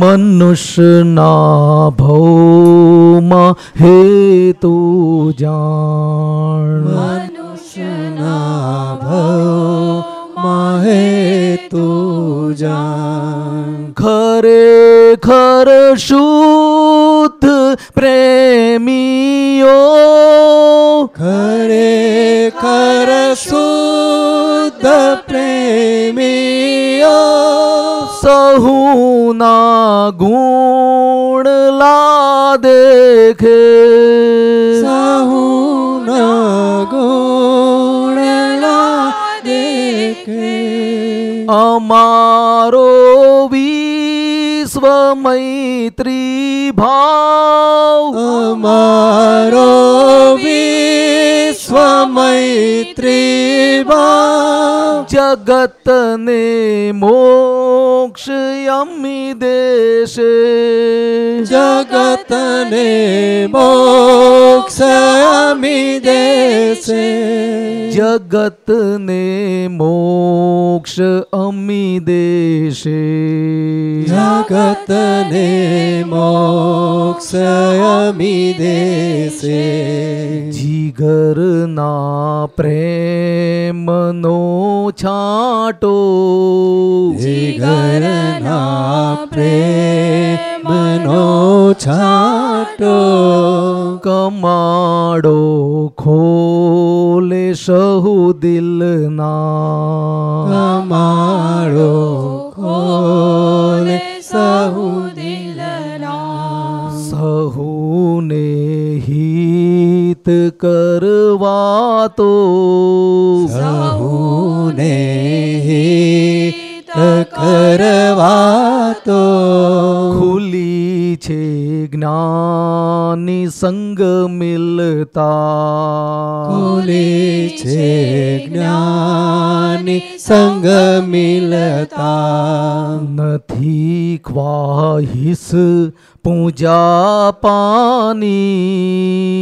મનુષ્યના ભવમાં હેતુ જાણ. મનુષ્યના ભવમાં હેતુ જાણ ખરેખર શુદ્ધ પ્રેમીઓ ખરેખર શુદ્ધ પ્રેમીઓ સહુના ગુણ લા દેખે સહુના અમારો વિશ્વ મૈત્રી ભાવ અમારો વિશ્વ મૈત્રી ભાવ જગતને મોક્ષ અમી દેશે. જગતને મોક્ષ અમી દેશે. જગતને મોક્ષ અમી દેશે. જગતને મોક્ષ અમી દેશે. જીગરના પ્રેમનો છાંટો. જીગરના પ્રેમનો છાટો કમાડો ખોલે સહુ દિલના. કમાડો ખોલે સહુ દિલના. સહુને હિત કરવા તો સહુને હિત કરવા તો ખુલી છે જ્ઞાની સંગ મિલતા. ખુલી છે જ્ઞાની સંગ મિલતા. નથી ખ્વાહિસ પૂજા પાની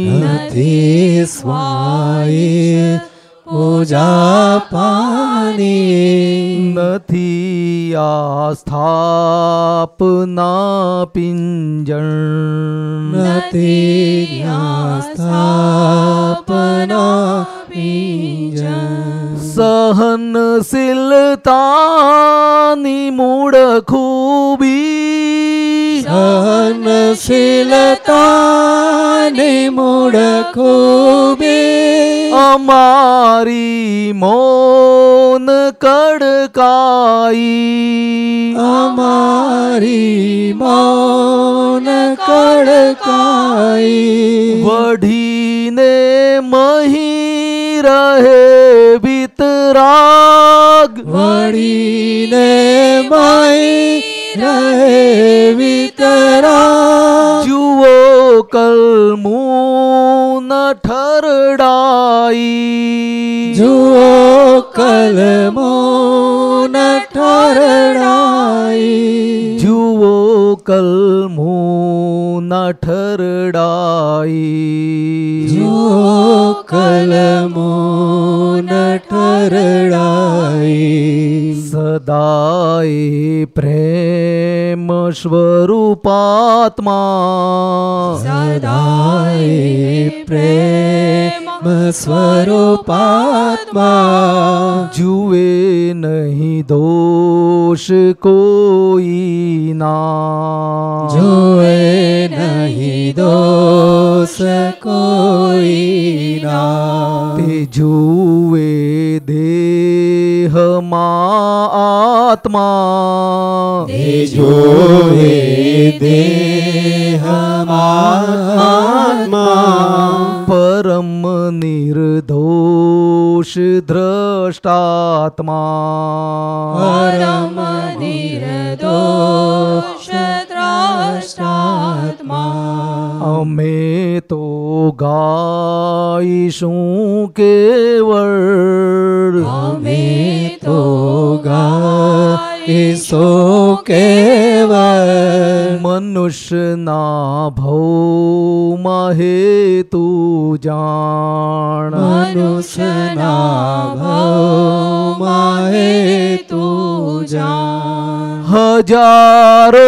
નથી સ્વાય પૂજા પાણી. નથી આસ્થાપના પિંજણ. નથી સ્થાપના પીજન સહનશીલતાની મૂળ ખૂબી. સહનશીલતાની મૂળ ખૂબી અમારી મૌન કડકાઈ અમારી મૌન કડકાઈ વઢીને મહી રહે વિતરાગ વળીને માઈ રહે વિતરા. જુઓ કલમૂન ઠરડાઈ. જુઓ કલમો ન ઠરડાઈ. જુઓ કલમૂન ઠરડાઈ. જુઓ કલમો ન ઠરડાઈ સદાય પ્રેમ સ્વરૂપાત્મા સદાય પ્રેમ સ્વરૂપાત્મા જુએ નહીં દોષ કોઈ ના જોએ નહીં દોષ કોઈના તે જુએ દેહમાં આત્મા. તે જુએ દેહમાં આત્મા. પરમ નિર્દોષ દ્રષ્ટાત્મા. પરમ નિર્દોષ દ્રષ્ટાત્મા અમે તો ગાઈશું કેવળ. અમે તો ગાઈસો કેવળ. મનુષ્યના ભવમાં હેતુ જાણ. મનુષ્યના ભાવમાં હેતુ જાણ. હજારો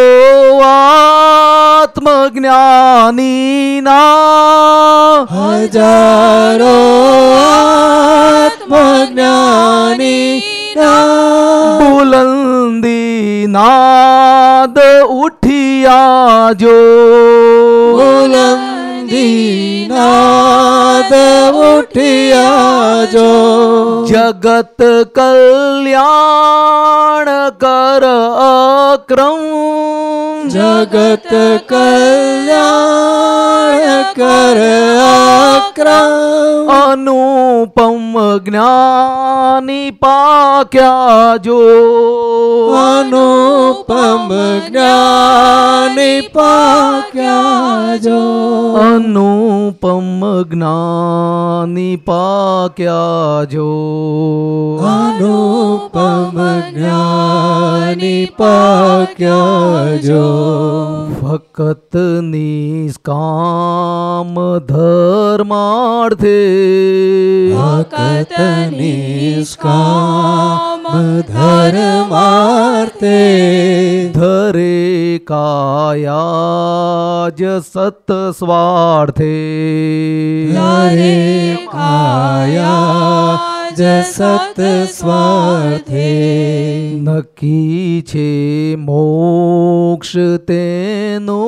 આત્મજ્ઞાનીના હજારો આત્મજ્ઞાની બુલંદી નાદ ઉઠિયા જો બુલંદી નાદ ઉઠિયા જો જગત કલ્યાણ કર અક્રમ જગત કલ્યાણ કર અક્રમ અનુપમ જ્ઞાની પાક્યા જો અનુપમ જ્ઞાની પાક્યા જો અનુપમ જ્ઞાની પાક્યા જો અનુપમ જ્ઞાની પાક્યા જો ફકત નિષ્કામ ધર્માર્થે. ભક્ત નિષ્કામ ધર્માર્થે. ધરે કાયાજ જ સત સ્વાર્થે. હરે કાયા જ સત સ્વાર્થે નક્કી છે મોક્ષ તેનો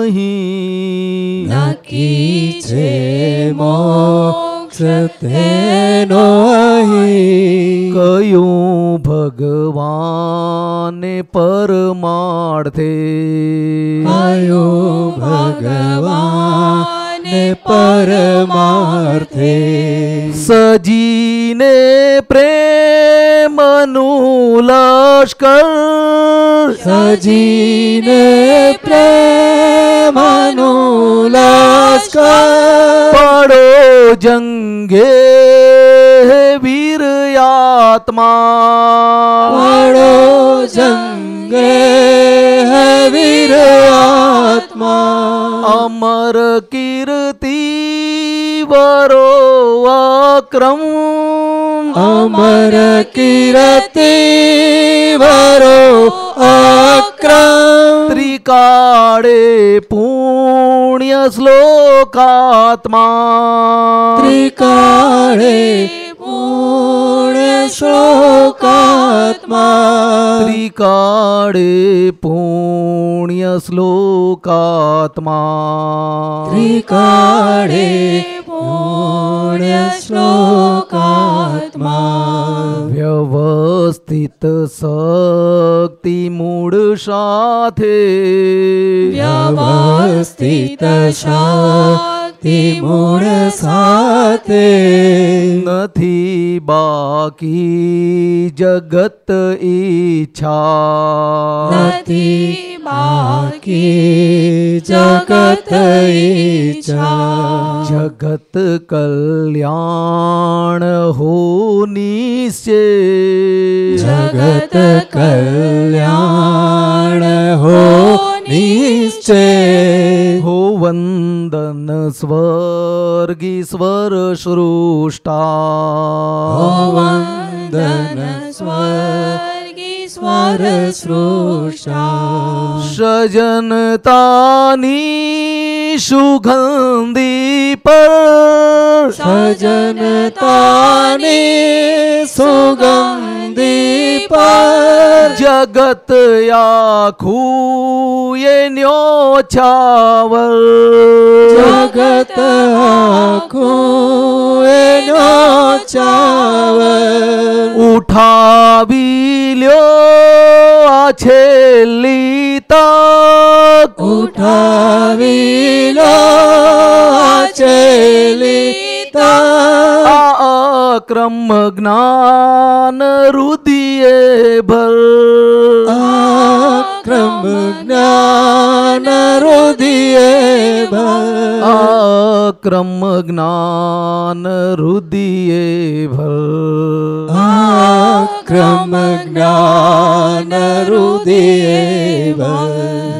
અહીં. નક્કી છે મોક્ષ તેનો અહીં. કયું ભગવાને પરમાર્થે? કયું ભગવાન પરમાર્થે? સજીને પ્રેમનું લશ્કર સજીને પ્રેમનું લશ્કર પડો જંગે વીર આત્મા. પડો જંગે વીર આત્મા. અમર કીર્તિ વરો અક્રમ અમર કીર્તિ ભરો અક્રમ ત્રિકાળે પુણ્ય શ્લોકાત્મા. ત્રિકાળે પૂર્ણ શ્લોકાત્મા. ત્રિકાળે પુણ્ય શ્લોકાત્મા. ત્રિકાળે પૂર્ણ શ્લોકાત્મા વ્યવસ્થિત શક્તિ મૂળ સાથે વ્યવસ્થિત શાંતિ મૂળ સાથે નથી બાકી જગત ઈચ્છા નથી બાકી જગત ઈચ્છા જગત કલ્યાણ હોની છે. જગત કલ્યાણ હો નિશ્ચય હો વંદન સ્વર્ગીશ્વર સૃષ્ટા. હો વંદન સ્વર્ગીશ્વર સૃષ્ટા. સજનતાની સુગંધી પર સજનતાની સુગંધી પર જગત આખું એ ન્યોછાવર જગત આખું એનો ચાવર ઉઠાવી લ્યો આ છેલ્લી તક. ઉઠાવી લો ચેલી તા આ અક્રમ જ્ઞાન રુદિયે ભર આક્રમ જ્ઞાન રુદિયે ભર અક્રમ જ્ઞાન રુદિયે ભર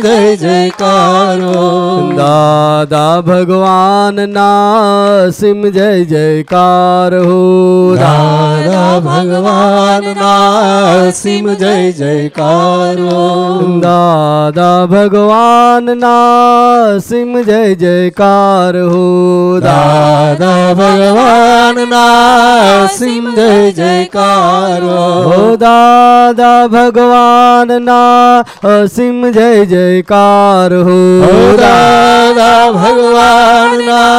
જય જયકારો. દાદા ભગવાનના અસીમ જય જયકાર. હો દાદા ભગવાનના અસીમ જય જયકારો. દાદા ભગવાનના અસીમ જય જયકાર. હો દાદા ભગવાનના અસીમ જય જયકારો. હો દાદા ભગવાનના અસીમ જય જયકાર હો દાદા ભગવાનના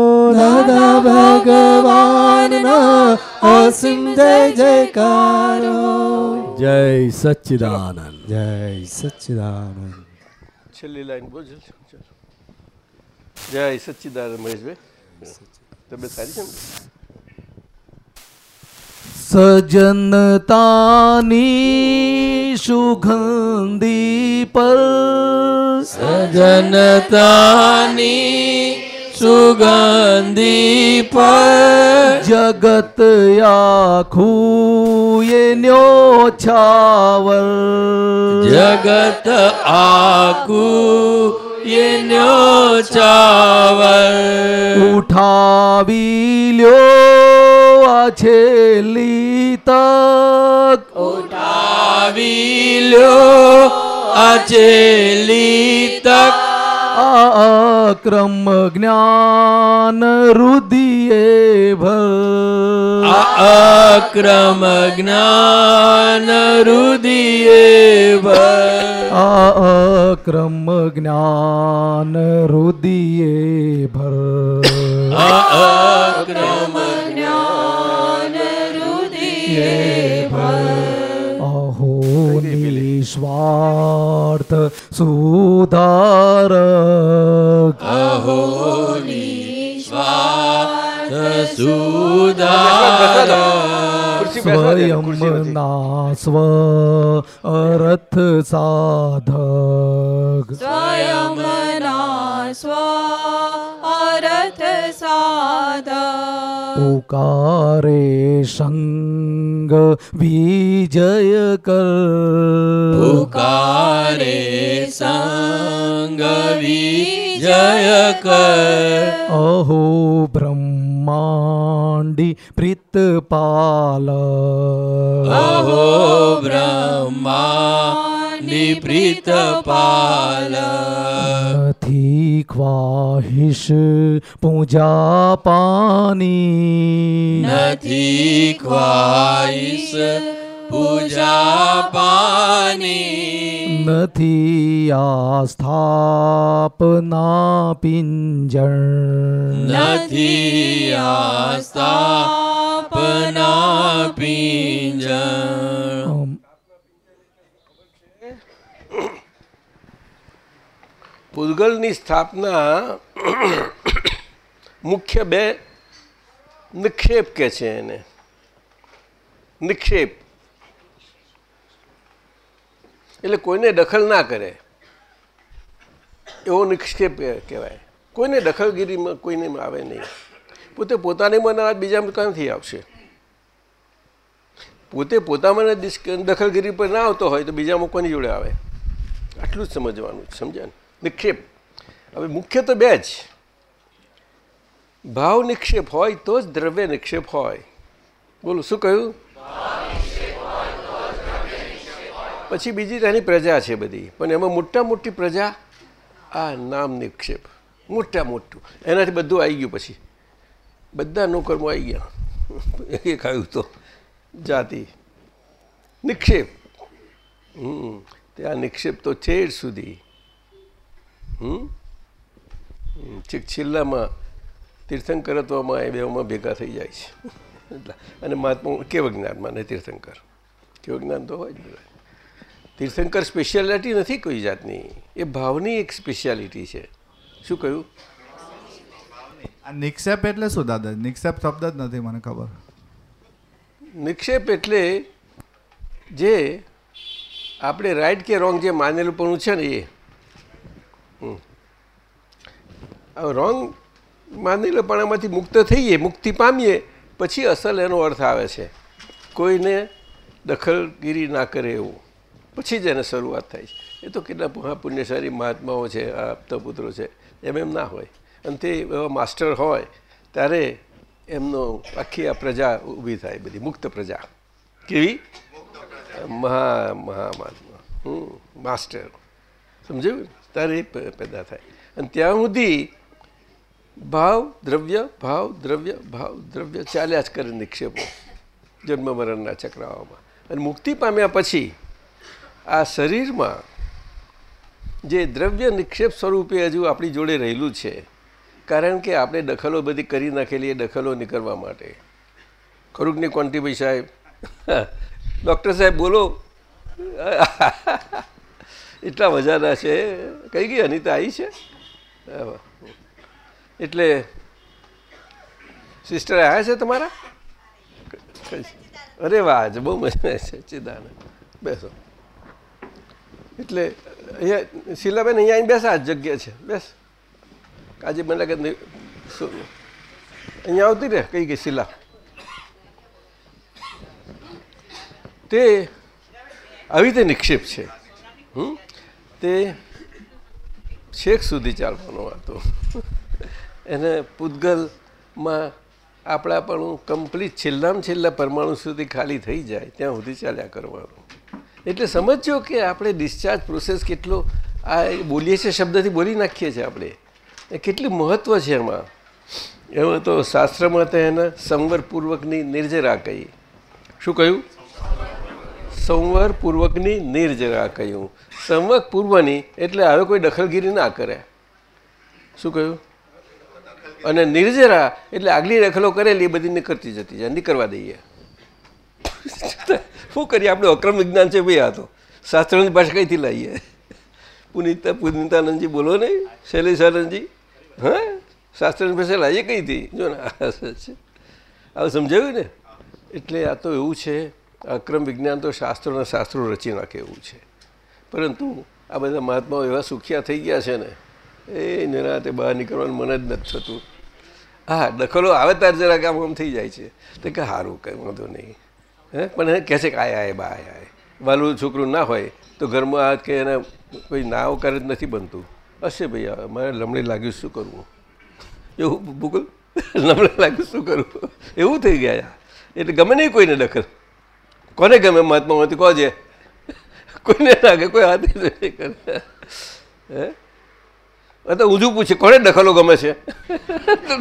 દાદા ભગવાનના અસીમ જય જયકારો જય સચ્ચિદાનંદ જય સચ્ચિદાનંદ છેલ્લી લાઈન ચાલો જય સચ્ચિદાનંદ મહેશભાઈ. તબિયત સારી છે સજનતાની સુગંધી પર સજનતાની સુગંધી પર જગત આખું એ ન્યોછાવર જગત આખું એનો ચાવર ઉઠાવી લ્યો આ છેલ્લી તક. ઉઠાવી લ્યો આ છેલ્લી તક. અક્રમ જ્ઞાન રુદિયે ભર આ અક્રમ જ્ઞાન રુદિયે ભર આ અક્રમ જ્ઞાન રુદિયે ભર આ અક્રમ જ્ઞાન રુદિયે ભર અહો નિસ્વાર્થ સુધારક અહો નિસ્વાર્થ સુધાર ખુરશી બેસવા દે ખુરશી સ્વયં નથી. ના સ્વ અરથ સાધક. સ્વયંના સ્વ અરથ સાધ પુકારે સંગ વિજય કર. પુકારે સંગ વિજય કર. અહો બ્રહ્માંડી પ્રીતપાલ અહો બ્રહ્મા નિપ્રીત પાલ નથી ખ્વાહિશ પૂજા પાની નથી ખ્વાઈશ પૂજા પાની નથી આસ્થાપના પિંજર નથી આસ્થાપના પિંજર. પૂતગલની સ્થાપના મુખ્ય બે નિક્ષેપ કે છે એને. નિક્ષેપ. એટલે કોઈને દખલ ના કરે. એવો નિક્ષેપ કહેવાય. કોઈને દખલગીરીમાં કોઈને આવે નહીં. પોતે પોતાને મને બીજા ક્યાંથી આવશે? પોતે પોતામાં દખલગીરી પર ના આવતો હોય તો બીજામાં કોની જોડે આવે? આટલું જ સમજવાનું છે નિક્ષેપ. હવે મુખ્ય તો બે જ. ભાવ નિક્ષેપ હોય તો જ દ્રવ્ય નિક્ષેપ હોય. બોલું, શું કહ્યું? પછી બીજી તેની પ્રજા છે બધી. પણ એમાં મોટા મોટી પ્રજા? આ નામ નિક્ષેપ. મોટા મોટું. એનાથી બધું આવી ગયું પછી. બધા નોકરમાં આવી ગયા. એ ખાયું તો. જાતિ. નિક્ષેપ. હમ. તે આ નિક્ષેપ તો છેડ સુધી. હમ. છેક છેલ્લામાં તીર્થંકરત્વમાં એ બેમાં ભેગા થઈ જાય છે. એટલા અને મહાત્મા કેવ જ્ઞાનમાં ને તીર્થંકર. કેવ જ્ઞાન તો હોય જ બધા. તીર્થંકર સ્પેશિયાલિટી નથી કોઈ જાતની. એ ભાવની એક સ્પેશિયાલિટી છે. શું કહ્યું? આ નિક્ષેપ એટલે શું, દાદા? નિક્ષેપ શબ્દ જ નથી મને ખબર. નિક્ષેપ એટલે જે આપણે રાઈટ કે રોંગ જે માનેલું પણ છે ને એ. રોંગ માનેલુંપણામાંથી મુક્ત થઈએ, મુક્તિ પામીએ, પછી અસલ એનો અર્થ આવે છે. કોઈને દખલગીરી ના કરે એવું. પછી જ એને શરૂઆત થાય છે. એ તો કેટલા મહાપુણ્યશાળી મહાત્માઓ છે, આ પુત્રો છે. એમ એમ ના હોય. અને તે માસ્ટર હોય, ત્યારે એમનો આખી આ પ્રજા ઊભી થાય બધી, મુક્ત પ્રજા. કેવી? મહા, મહામહાત્મા. હમ, માસ્ટર. સમજ્યું? ત્યારે પેદા થાય. અને ત્યાં સુધી ભાવ, દ્રવ્ય ભાવ દ્રવ્ય ભાવ, દ્રવ્ય ચાલ્યા જ કરે નિક્ષેપો, જન્મ, મરણના ચક્રાઓમાં અને મુક્તિ પામ્યા પછી આ શરીરમાં જે દ્રવ્ય નિક્ષેપ સ્વરૂપે હજુ આપણી જોડે રહેલું છે કારણ કે આપણે દખલો બધી કરી નાખેલી એ દખલો નીકળવા માટે. ખરું કે નહીં કોંટીભાઈ સાહેબ? ડૉક્ટર સાહેબ, બોલો. એટલા મજાના છે. કઈ ગઈ અનિતા, આવી છે. એટલે સિસ્ટર આવ્યા છે તમારા? અરે વાહ જ બહુ મજા છે, ચિદાનંદ. બેસો. એટલે અહીંયા શીલાબેન અહીંયા બેસ જગ્યા છે. બેસ. આજે મને લાગે અહીંયા આવતી રહે કઈ ગઈ શીલા? તે આવી રીતે નિક્ષેપ છે? તે છેક સુધી ચાલવાનો હતો. એને પૂતગલમાં આપણા પણ કમ્પ્લીટ છેલ્લામાં છેલ્લા પરમાણુ સુધી ખાલી થઈ જાય, ત્યાં સુધી ચાલ્યા કરવાનું. એટલે સમજો કે આપણે ડિસ્ચાર્જ પ્રોસેસ કેટલો આ બોલીએ છીએ, શબ્દથી બોલી નાખીએ છીએ આપણે. એ કેટલું મહત્ત્વ છે એમાં? એમાં તો શાસ્ત્રમાં તો એને સંવરપૂર્વકની નિર્જરા કહી. શું કહ્યું? સંવરપૂર્વકની નિર્જરા કહ્યું. સંવક પૂર્વની એટલે હવે કોઈ દખલગીરી ના કરે. શું કહ્યું? અને નિર્જરા એટલે આગલી દખલો કરેલી એ બધી કરતી જતી જાય. નીકળવા દઈએ. શું કરીએ? આપણે અક્રમ વિજ્ઞાન છે ભાઈ આ તો. શાસ્ત્રની ભાષા કઈથી લાવીએ પુનિતા પુનિતાનંદજી બોલો ને? શૈલેષાનંદજી? હા? શાસ્ત્રની એ કઈ હતી? જો ને, આ સમજાયું ને? એટલે આ તો એવું છે, અક્રમ વિજ્ઞાન તો શાસ્ત્રોના શાસ્ત્રો રચી નાખે એવું છે. પરંતુ આ બધા મહાત્માઓ એવા સુખિયા થઈ ગયા છે ને, એ નિરાતે બહાર નીકળવાનું મન જ નથી થતું. હા, દખલો આવે ત્યારે જરાક આમ આમ થઈ જાય છે. તો કે સારું કંઈ વાંધો નહીં. હે? પણ એ કહે છે કે આય આય, બા, આય વાલું છોકરું ના હોય, તો ઘરમાં કે એને કોઈ નાવ કરે જ નથી બનતું. હશે ભાઈ મારે લમણે લાગ્યું શું કરવું? એવું ભૂગલ લમણે લાગ્યું શું કરવું? એવું થઈ ગયા એટલે ગમે નહીં કોઈને દખલ. કોને ગમે? મહાત્મામાંથી કહો છે? કોઈને લાગે, કોઈ હાથ નહીં કરે. હે? તો ઊંધું પૂછે, કોને દખલો ગમે છે?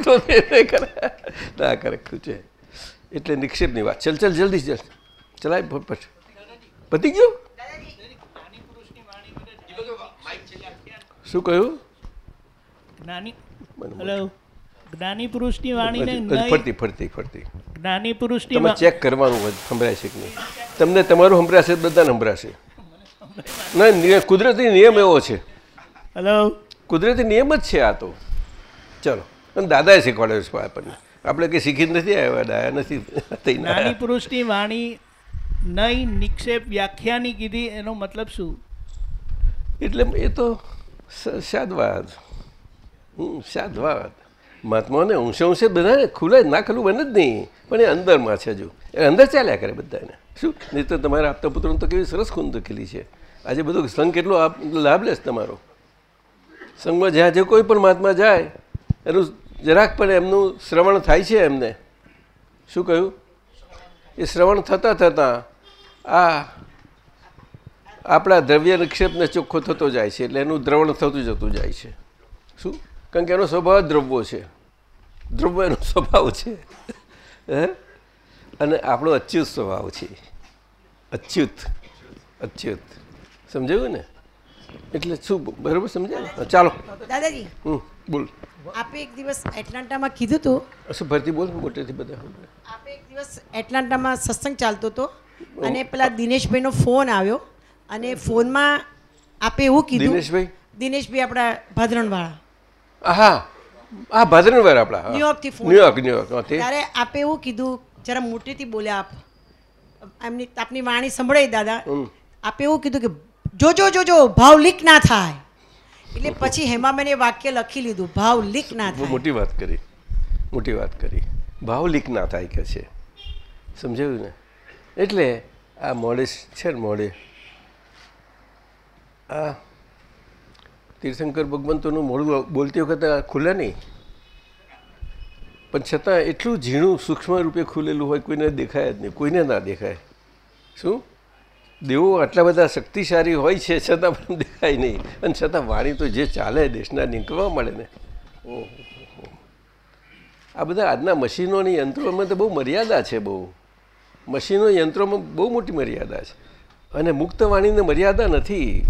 તો કરે. ના કરે છે. એટલે નિક્ષેપની વાત. ચલ ચલ, જલ્દી ચલ ચલાય, ફટફટ. પતી ગયું? શું કહ્યું? જ્ઞાની હેલો જ્ઞાની પુરુષની વાણીને ફરતી ફરતી ફરતી. જ્ઞાની પુરુષની તમે ચેક કરવાનું હોય સંભળાય છે કે નહીં? તમને તમારું સંભળાશે બધાને સંભળાશે. ના કુદરતી નિયમ એવો છે. હેલો કુદરતી નિયમ જ છે આ તો. ચલો. અને દાદાએ શીખવાડ્યો છે આપણને. આપણે કંઈ શીખી નથી આવ્યા ડાયા નથી થઈ નાની પુરુષની વાણી નહીં નિક્ષેપ વ્યાખ્યાની કીધી એનો મતલબ શું? એટલે એ તો સ- શાદવાદ હમ શાદવાદ મહાત્માઓને અંશે અંશે બધાને ખુલે ના ખુલ્લું બને જ નહીં. પણ એ અંદરમાં છે હજુ એ અંદર ચાલ્યા કરે બધાને શું? નહીં તો તમારા આપતા પુત્રોને તો કેવી સરસ ખૂન દુખેલી છે. આજે બધું સંઘ કેટલો લાભ લેશ તમારો. સંઘમાં જ્યાં જે કોઈ પણ મહાત્મા જાય, એનું જરાક પણ એમનું શ્રવણ થાય છે એમને. શું કહ્યું? એ શ્રવણ થતાં થતાં આ આપણા દ્રવ્ય નિક્ષેપને ચોખ્ખો થતો જાય છે એટલે એનું દ્રવણ થતું જતું જાય છે. શું? કારણ કે એનો સ્વભાવ દ્રવ્યો છે. દ્રવ્ય એનો સ્વભાવ છે. હે? અને આપણો અચ્યુત સ્વભાવ છે. અચ્યુત. અચ્યુત. સમજાયું ને? એટલે શું બરાબર સમજાય? ચાલો. દાદાજી. હમ બોલ. આપે એક દિવસ એટલાન્ટામાં કીધું હતું શું ભરતી બોલ મોટેથી બધા આપે એક દિવસ એટલાન્ટામાં સત્સંગ ચાલતો હતો અને પેલા દિનેશભાઈનો ફોન આવ્યો. અને ફોનમાં આપે એવું કીધું દિનેશભાઈ? દિનેશભાઈ આપણા ભાદરણવાળા. હા હા ભાદરણવાળા આપણા. ન્યુયોર્કથી ફોન ન્યુયોર્ક ન્યુયોર્ક ત્યારે આપે એવું કીધું જરા મોટેથી બોલ્યા આપ. એમની આપની વાણી સંભળાઈ દાદા. હમ. આપે એવું કીધું કે જોજો જોજો ભાવ લીક ના થાય. એટલે પછી હેમાબેને વાક્ય લખી લીધું ભાવ લીક ના થાય. મોટી વાત કરી. મોટી વાત કરી. ભાવ લીક ના થાય કે છે. સમજાયું ને? એટલે આ મોડે છે ને મોડે? આ તીર્થંકર ભગવંતોનું મોડું બોલતી વખતે ખુલે નહીં. પણ છતાં એટલું ઝીણું સૂક્ષ્મ રૂપે ખુલેલું હોય કોઈને દેખાય જ નહીં, કોઈને ના દેખાય. શું? દેવો આટલા બધા શક્તિશાળી હોય છે, છતાં પણ દેખાય નહીં. અને છતાં વાણી તો જે ચાલે દેશના નીકળવા મળે ને. ઓહો આ બધા આજના મશીનોની યંત્રોમાં તો બહુ મર્યાદા છે બહુ. મશીનો યંત્રોમાં બહુ મોટી મર્યાદા છે. અને મુક્ત વાણીને મર્યાદા નથી.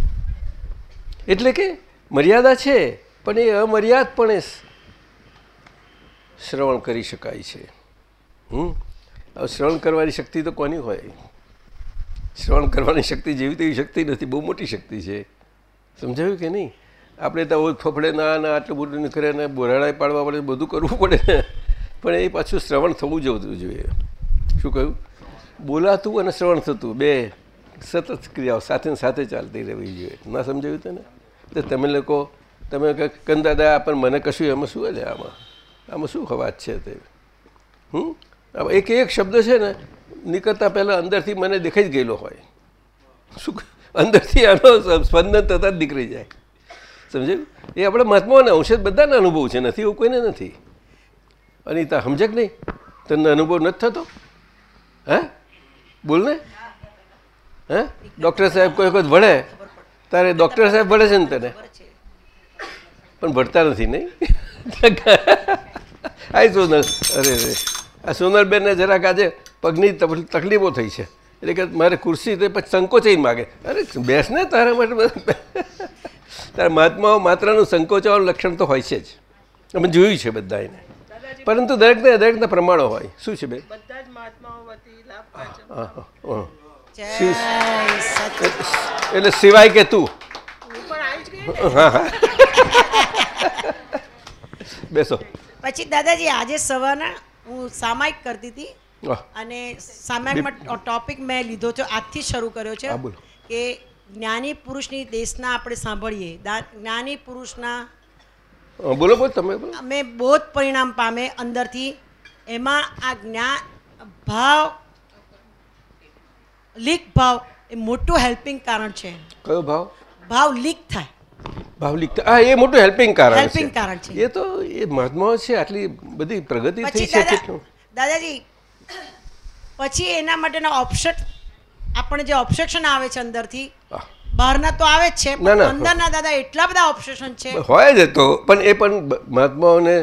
એટલે કે મર્યાદા છે, પણ એ અમર્યાદપણે શ્રવણ કરી શકાય છે. હમ? શ્રવણ કરવાની શક્તિ તો કોની હોય? શ્રવણ કરવાની શક્તિ જેવી તેવી શક્તિ નથી, બહુ મોટી શક્તિ છે. સમજાયું કે નહીં? આપણે તો ફફડે ના ના, આટલું બધું નીકળે ને બોરાડા પાડવા પડે બધું કરવું પડે પણ એ પાછું શ્રવણ થવું જવું જોઈએ. શું કહ્યું? બોલાતું અને શ્રવણ થતું, બે. સતત ક્રિયાઓ સાથે સાથે ચાલતી રહેવી જોઈએ. ના સમજાયું તને? તો તમે લોકો, તમે કંદાદા પણ મને કશું એમાં શું છે આમાં? આમાં શું વાત છે તે? હમ? એક એક શબ્દ છે ને, નીકળતા પહેલાં અંદરથી મને દેખાઈ જ ગયેલો હોય. શું અંદરથી આનો સ્પંદન થતાં જ નીકળી જાય. સમજાયું? એ આપણે મહાત્માઓના ઔષધ બધાના અનુભવ છે, નથી એવું કોઈને નથી. અનિતા સમજે કે નહીં? તને અનુભવ નથી થતો? હે? બોલ ને. હે? ડૉક્ટર સાહેબ કોઈ વખત ભણે તારે ડૉક્ટર સાહેબ ભણે છે ને તને? પણ ભણતા નથી નહીં? આઈ સોનલ અરે રે આ સોનલબેનને જરાક આજે પગની તકલીફો થઈ છે. એટલે કે મારે ખુરશી તો પછી સંકોચાઈને માગે. અરે બેસ ને તારા માટે તારા મહાત્માઓ માત્રનું સંકોચાવાનું લક્ષણ તો હોય છે જ. અમે જોયું છે બધા એને પરંતુ દરેકને દરેકના પ્રમાણો હોય. શું છે બેન? બધા જ મહાત્માઓ હા હા. એટલે સિવાય કે તું? બેસો. પછી દાદાજી આજે સવારના હું સામાયિક કરતી હતી. અને સામાયિકમાં ટોપિક મેં લીધો છે આજથી શરૂ કર્યો છે કે જ્ઞાની પુરુષની દેશના આપણે સાંભળીએ. જ્ઞાની પુરુષના બોલો બોલો તમે અમે બોધ પરિણામ પામે અંદરથી. એમાં આ જ્ઞાન ભાવ લીક ભાવ એ મોટું હેલ્પિંગ કારણ છે. કયો ભાવ? ભાવ લીક થાય. ભાવ લીક હા એ મોટું હેલ્પિંગ કારણ હેલ્પિંગ કારણ છે. એ તો એ મહાત્માઓ છે આટલી બધી પ્રગતિ થઈ છે કેટલું? દાદાજી પછી એના માટેના ઓપ્શન આપણે જે ઓબ્સેક્શન આવે છે અંદરથી બહારના તો આવે જ છે. પણ અંદરના દાદા એટલા બધા ઓબ્સેશન છે. હોય જ તો પણ એ પણ મહાત્માઓને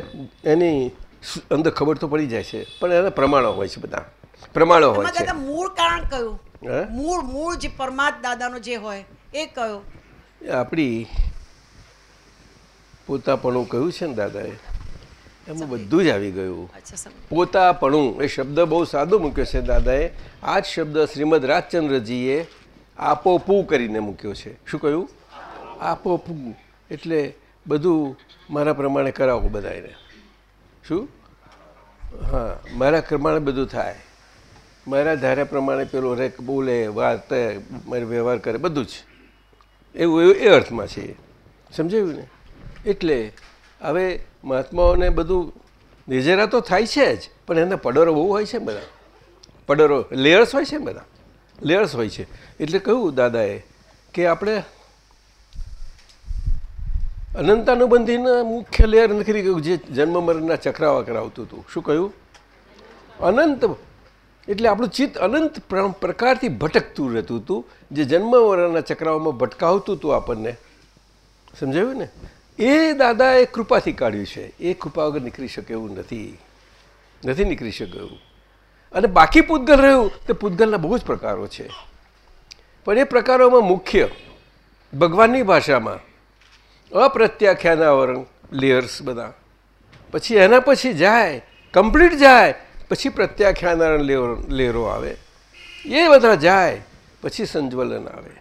એની અંદર ખબર તો પડી જાય છે પણ એના પ્રમાણો હોય છે બધા. પ્રમાણો હોય છે. મૂળ કારણ કયું? મૂળ મૂળ જે પરમાત્મા દાદાનો જે હોય એ કયો? એ આપણી પોતાપણું કહ્યું છે ને દાદાએ એમાં બધું જ આવી ગયું. પોતાપણું એ શબ્દ બહુ સાદો મૂક્યો છે દાદાએ. આ જ શબ્દ શ્રીમદ રાજચંદ્રજીએ આપોપુ કરીને મૂક્યો છે. શું કહ્યું? આપોપુ. એટલે બધું મારા પ્રમાણે કરાવો બધાને શું? હા મારા પ્રમાણે બધું થાય. મારા ધાર્યા પ્રમાણે પેલો રેક, બોલે, વાત મારી વ્યવહાર કરે, બધું જ. એવું એવું, એ અર્થમાં છે સમજાયું ને? એટલે હવે મહાત્માઓને બધું નિજેરા તો થાય છે જ, પણ એના પડોરો બહુ હોય છે બધા? પડોરો, લેયર્સ હોય છે બધા? લેયર્સ હોય છે. એટલે કહ્યું દાદાએ કે આપણે અનંતાનુબંધીના મુખ્ય લેયર નથી કહ્યું જે જન્મ મરણના ચક્રાવા કરાવતું હતું. શું કહ્યું? અનંત એટલે આપણું ચિત્ત અનંત પ્ર- પ્રકારથી ભટકતું રહેતું હતું. જે જન્મ મરણના ચક્રાઓમાં ભટકાવતું હતું આપણને. સમજાયું ને? એ દાદાએ કૃપાથી કાઢ્યું છે. એ કૃપા વગર નીકળી શકે એવું નથી. નથી નીકળી શકે એવું. અને બાકી પૂતગલ રહ્યું તે પૂતગલના બહુ જ પ્રકારો છે. પણ એ પ્રકારોમાં મુખ્ય ભગવાનની ભાષામાં અપ્રત્યાખ્યાનાવરણ લેયર્સ બધા. પછી એના પછી જાય કમ્પ્લીટ જાય પછી પ્રત્યાખ્યાનારાયણ લેરો આવે. એ બધા જાય, પછી સંજ્વલન આવે.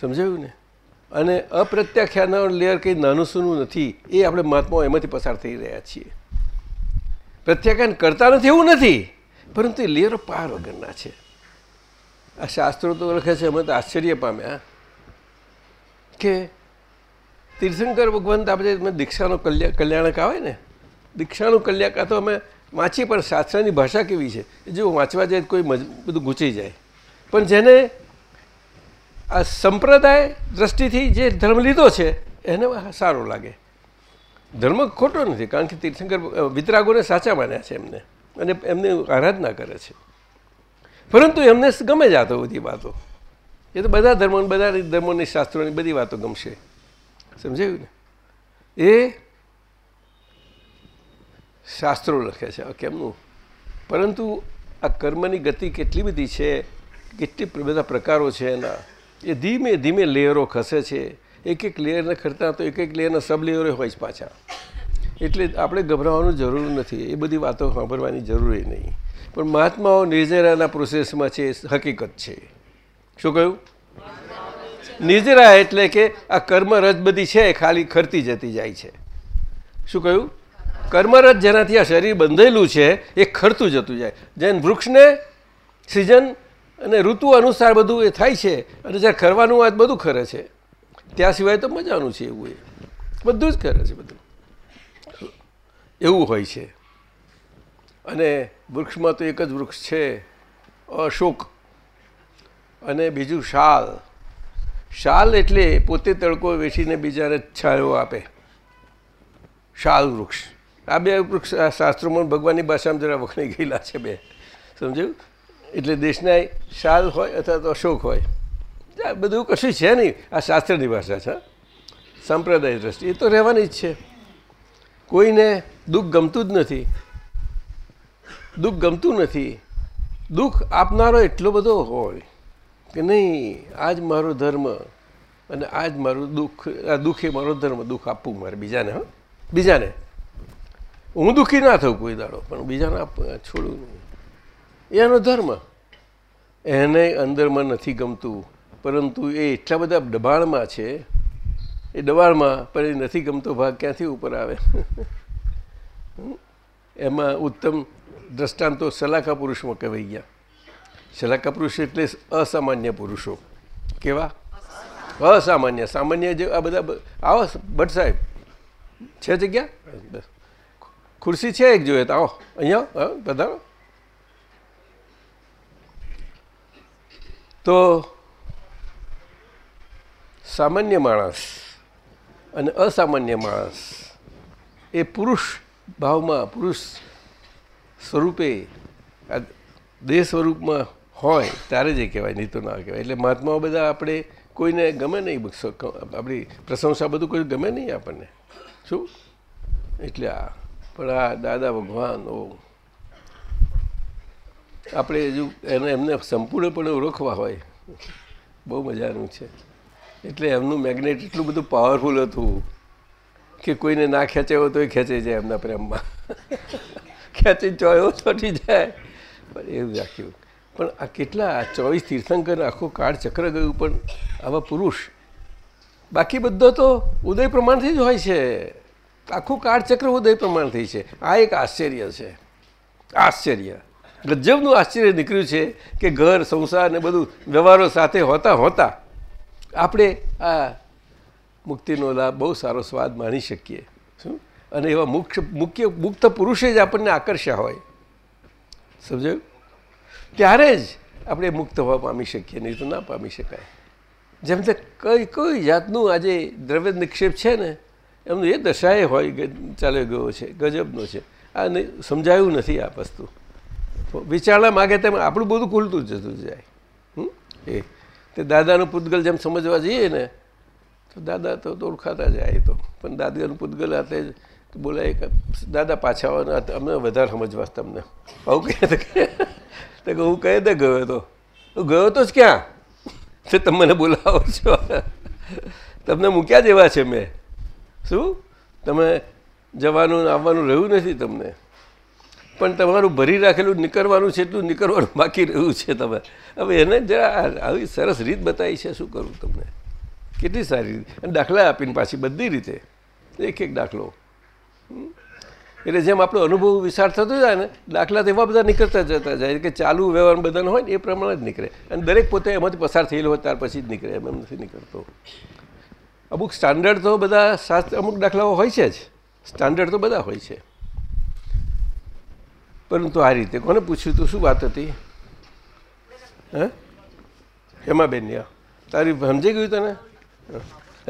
સમજાયું ને? અને અપ્રત્યાખ્યાનારાયણ લેયર કંઈ નાનું સૂનું નથી, એ આપણે મહાત્માઓ એમાંથી પસાર થઈ રહ્યા છીએ. પ્રત્યાખ્યાન કરતા નથી એવું નથી, પરંતુ એ લેયરો પાર વગરના છે. આ શાસ્ત્રો તો લખે છે અમે તો આશ્ચર્ય પામ્યા કે તીર્થંકર ભગવંત આપણે દીક્ષાનો કલ્યા, કલ્યાણક આવે ને? દીક્ષાનું કલ્યાક આ તો અમે વાંચીએ પણ શાસ્ત્રની ભાષા કેવી છે? જો વાંચવા જાય કોઈ બધું ગૂંચી જાય. પણ જેને આ સંપ્રદાય દ્રષ્ટિથી જે ધર્મ લીધો છે, એને સારો લાગે. ધર્મ ખોટો નથી, કારણ કે તીર્થંકર વિતરાગોને સાચા માન્યા છે એમને. અને એમને આરાધના કરે છે. પરંતુ એમને ગમે જ આ તો બધી વાતો. એ તો બધા ધર્મો બધા ધર્મોની શાસ્ત્રોની બધી વાતો ગમશે. સમજાયું ને? એ શાસ્ત્રો લખે છે. કેમનું? પરંતુ આ કર્મની ગતિ કેટલી બધી છે, કેટલી બધા પ્રકારો છે એના. એ ધીમે ધીમે લેયરો ખસે છે. એક એક લેયરને ખરતા તો એક એક લેયરના સબ લેયરો હોય જ પાછા. એટલે આપણે ગભરાવાનું જરૂર નથી. એ બધી વાતો સાંભળવાની જરૂર નહીં. પણ મહાત્માઓ નિર્જરાના પ્રોસેસમાં છે હકીકત છે. શું કહ્યું? નિર્જરા એટલે કે આ કર્મ રજ બધી છે ખાલી ખરતી જતી જાય છે. શું કહ્યું? કર્મરજ જેનાથી આ શરીર બંધેલું છે, એ ખરતું જતું જાય. જેમ વૃક્ષને સિઝન અને ઋતુ અનુસાર બધું એ થાય છે, અને જ્યારે ખરવાનું હોય બધું ખરે છે. ત્યાં સિવાય તો મજાનું છે એવું એ. બધું જ ખરે છે બધું. એવું હોય છે. અને વૃક્ષમાં તો એક જ વૃક્ષ છે, અશોક. અને બીજું શાલ. શાલ એટલે પોતે તડકો વેચીને બીજાને છાંયો આપે. શાલ વૃક્ષ. આ બે આ શાસ્ત્રોમાં ભગવાનની ભાષામાં જરા વખણી ગયેલા છે બે. સમજ્યું? એટલે દેશના શાલ હોય અથવા તો અશોક હોય. બધું કશું છે નહીં. આ શાસ્ત્રની ભાષા છે. સંપ્રદાય દ્રષ્ટિ. એ તો રહેવાની જ છે. કોઈને દુઃખ ગમતું જ નથી. દુઃખ ગમતું નથી. દુઃખ આપનારો એટલો બધો હોય કે નહીં, આજ મારો ધર્મ અને આજ મારું દુઃખ, આ દુઃખ એ મારો ધર્મ. દુઃખ આપવું મારે બીજાને, હા. બીજાને. હું દુઃખી ના થઉં કોઈ દાડો, પણ બીજાને છોડું નહીં. એનો ધર્મ. એને અંદરમાં નથી ગમતું, પરંતુ એ એટલા બધા દબાણમાં છે, એ દબાણમાં પણ એ નથી ગમતો ભાગ ક્યાંથી ઉપર આવે? એમાં ઉત્તમ દ્રષ્ટાંતો સલાકા પુરુષમાં કહેવાઈ ગયા. સલાકા પુરુષ એટલે અસામાન્ય પુરુષો. કેવા? અસામાન્ય. સામાન્ય જે આ બધા આવો ભટ્ટ સાહેબ. છે જગ્યા? બસ. ખુરશી છે એક જોઈએ તો. આવો, અહીંયા બધા તો સામાન્ય માણસ અને અસામાન્ય માણસ એ પુરુષ ભાવમાં, પુરુષ સ્વરૂપે આ દેહ સ્વરૂપમાં હોય ત્યારે જ કહેવાય નહીં તો ના કહેવાય. એટલે મહાત્માઓ બધા આપણે કોઈને ગમે નહીં આપણી પ્રશંસા બધું કોઈ ગમે નહીં આપણને. શું? એટલે આ પણ આ દાદા ભગવાન, ઓ. આપણે હજુ એને એમને સંપૂર્ણપણે ઓળખવા હોય. બહુ મજાનું છે. એટલે એમનું મેગ્નેટ એટલું બધું પાવરફુલ હતું કે કોઈને ના ખેંચાયો તોય ખેંચી જાય એમના પ્રેમમાં. ખેંચી ચોયો ચોટી જાય. પણ એવું રાખ્યું. પણ આ કેટલા ચોવીસ તીર્થંકર આખો કાળ ચક્ર ગયું, પણ આવા પુરુષ. બાકી બધો તો ઉદય પ્રમાણથી જ હોય છે. આખું કાળચક્ર ઉદય પ્રમાણથી છે. આ એક આશ્ચર્ય છે. આશ્ચર્ય. ગજબનું આશ્ચર્ય નીકળ્યું છે કે ઘર, સંસાર ને બધું વ્યવહારો સાથે હોતા હોતા આપણે આ મુક્તિનો લાભ બહુ સારો સ્વાદ માણી શકીએ. શું? અને એવા મુખ્ય મુખ્ય, મુક્ત પુરુષે જ આપણને આકર્ષ્યા હોય. સમજાયું ત્યારે જ આપણે મુક્ત હોવા પામી શકીએ, નહીં તો ના પામી શકાય. જેમ તે કઈ કઈ જાતનું આજે દ્રવ્ય નિક્ષેપ છે ને એમનું એ દશાએ હોય ચાલ્યો ગયો છે, ગજબનો છે. આ સમજાયું નથી આ વસ્તુ. વિચારણા માગે તેમ આપણું બધું ખુલતું જતું જાય? એ. તે દાદાનું પૂતગલ જેમ સમજવા જઈએ ને, તો દાદા તો તો ઓળખાતા જાય તો. પણ દાદાનું પૂતગલ હાથે જ બોલાય કે દાદા પાછા આવવાના અમને વધારે સમજવા તમને. આવું કહે તો કે, તો હું કહે દે ગયો હતો હું ગયો તો જ ક્યાં? તો તમે મને બોલાવો છો. તમને મૂક્યા જેવા છે મેં. શું? તમે જવાનું, આવવાનું રહ્યું નથી તમને? પણ તમારું ભરી રાખેલું નીકળવાનું છે એટલું નીકળવાનું બાકી રહ્યું છે તમે. હવે એને જરા આવી સરસ રીત બતાવી છે, શું કરું તમને? કેટલી સારી રીત. અને દાખલા આપીને પાછી બધી રીતે. એક એક દાખલો? એટલે જેમ આપણો અનુભવ વિશાળ થતો જાય ને, દાખલા તેવા બધા નીકળતા જતા જાય કે ચાલુ વ્યવહાર બધાનો હોય ને એ પ્રમાણે જ નીકળે. અને દરેક પોતે એમાંથી પસાર થયેલો હોય, ત્યાર પછી જ નીકળે. એમ નથી નીકળતો. અમુક સ્ટાન્ડર્ડ તો બધા શાસ્ત્ર અમુક દાખલાઓ હોય છે જ. સ્ટાન્ડર્ડ તો બધા હોય છે. પરંતુ આ રીતે કોને પૂછ્યું તું? શું વાત હતી? હે? હેમાબેન બેન તારી સમજાઈ ગયું તને?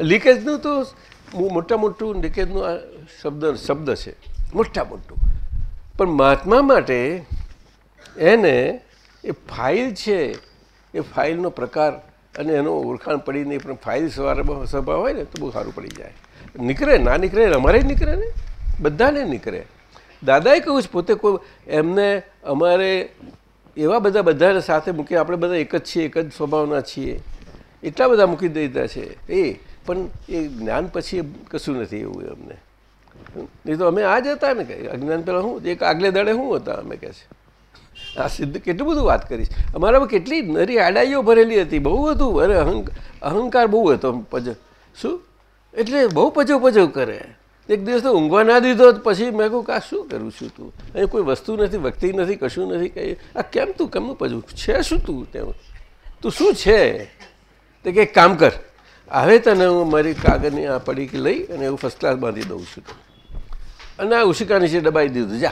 લીકેજનું તો મોટા મોટું લીકેજનું આ શબ્દ શબ્દ છે. મોટા મોટું. પણ મહાત્મા માટે એને એ ફાઇલ છે. એ ફાઇલનો પ્રકાર અને એનો ઓળખાણ પડી નહીં, પણ ફાઇલ સવારમાં સભા હોય ને, તો બહુ સારું પડી જાય. નીકળે, ના નીકળે અમારે નીકળે ને? બધાને નીકળે. દાદાએ કહ્યું છે, પોતે કોઈ, એમને અમારે એવા બધા બધાને સાથે મૂકી આપણે બધા એક જ છીએ, એક જ સ્વભાવના છીએ. એટલા બધા મૂકી દીધા છે. એ, પણ એ જ્ઞાન પછી કશું નથી એવું અમને નહીં તો અમે આ જ હતા ને કે, અજ્ઞાન પહેલાં શું એક આગલે દાડે શું હતા, અમે કહે છે. આ સિદ્ધ કેટલું બધું વાત કરીશ. અમારામાં કેટલી નરી આડાઈઓ ભરેલી હતી. બહુ હતું. અરે અહંક, અહંકાર બહુ હતો પજ, શું? એટલે બહુ પજો પજો કરે. એક દિવસ તો ઊંઘવા ના દીધો પછી મેં કહું કે આ શું કરું છું તું? અહીં કોઈ વસ્તુ નથી, વ્યક્તિ નથી, કશું નથી, કંઈ આ કેમ તું કેમનું પજવું છે શું તું? તેમ. તું શું છે? તે કે કામ કર. આવે તને હું મારી કાગળની આ પડીકી લઈ અને એવું ફર્સ્ટ ક્લાસ બાંધી દઉં છું. અને આ ઉશિકા નીચે દબાઈ દીધું. જા.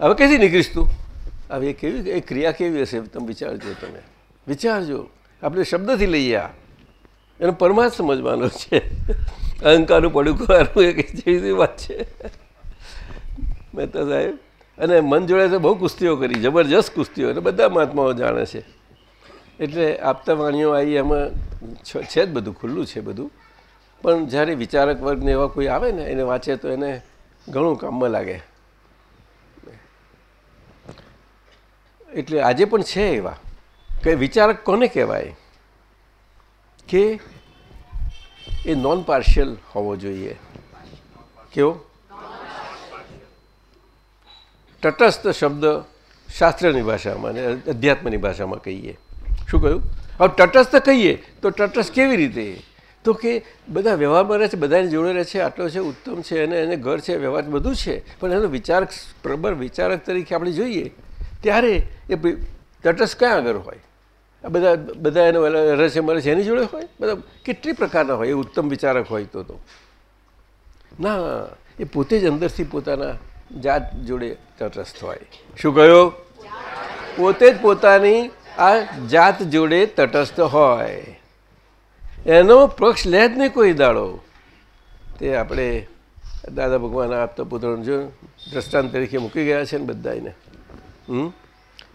હવે ક્યાંથી નીકળીશ તું? હવે એ કેવી એ ક્રિયા કેવી હશે તમે વિચારજો તમે. વિચારજો. આપણે શબ્દથી લઈએ આ. એનો પરમાર્થ સમજવાનો છે. અહંકારનું પડું એક જેવી વાત છે. મહેતા સાહેબ, અને મન જોડે તો બહુ કુસ્તીઓ કરી, જબરજસ્ત કુસ્તીઓ અને બધા મહાત્માઓ જાણે છે. એટલે આપતા વાણીઓ આવી એમાં છે જ બધું, ખુલ્લું છે બધું. પણ જ્યારે વિચારક વર્ગને એવા કોઈ આવે ને, એને વાંચે તો એને ઘણું કામમાં લાગે. એટલે આજે પણ છે એવા. કે વિચારક કોને કહેવાય? કે એ નોન પાર્શિયલ હોવો જોઈએ. કેવો? તટસ્થ શબ્દ શાસ્ત્રની ભાષામાં અને અધ્યાત્મની ભાષામાં કહીએ. શું કહ્યું? હવે તટસ્થ કહીએ તો તટસ્થ કેવી રીતે? તો કે બધા વ્યવહારમાં રહે છે, બધાની જોડે રહે છે, આટલો છે, ઉત્તમ છે, અને એને ઘર છે, વ્યવહાર બધું છે. પણ એનો વિચારક, પ્રબળ વિચારક તરીકે આપણે જોઈએ ત્યારે એ તટસ્થ ક્યાં આગળ હોય? આ બધા બધા એનો રહસ્ય રહે છે એની જોડે હોય? બધા કેટલી પ્રકારના હોય? એ ઉત્તમ વિચારક હોય તો તો. ના, એ પોતે જ અંદરથી પોતાના જાત જોડે તટસ્થ હોય. શું કહ્યું? પોતે જ પોતાની આ જાત જોડે તટસ્થ હોય. એનો પક્ષ લે જ નહીં કોઈ દાડો. તે આપણે દાદા ભગવાન આપતા પુત્રોને જો દ્રષ્ટાંત તરીકે મૂકી ગયા છે ને બધા એને હમ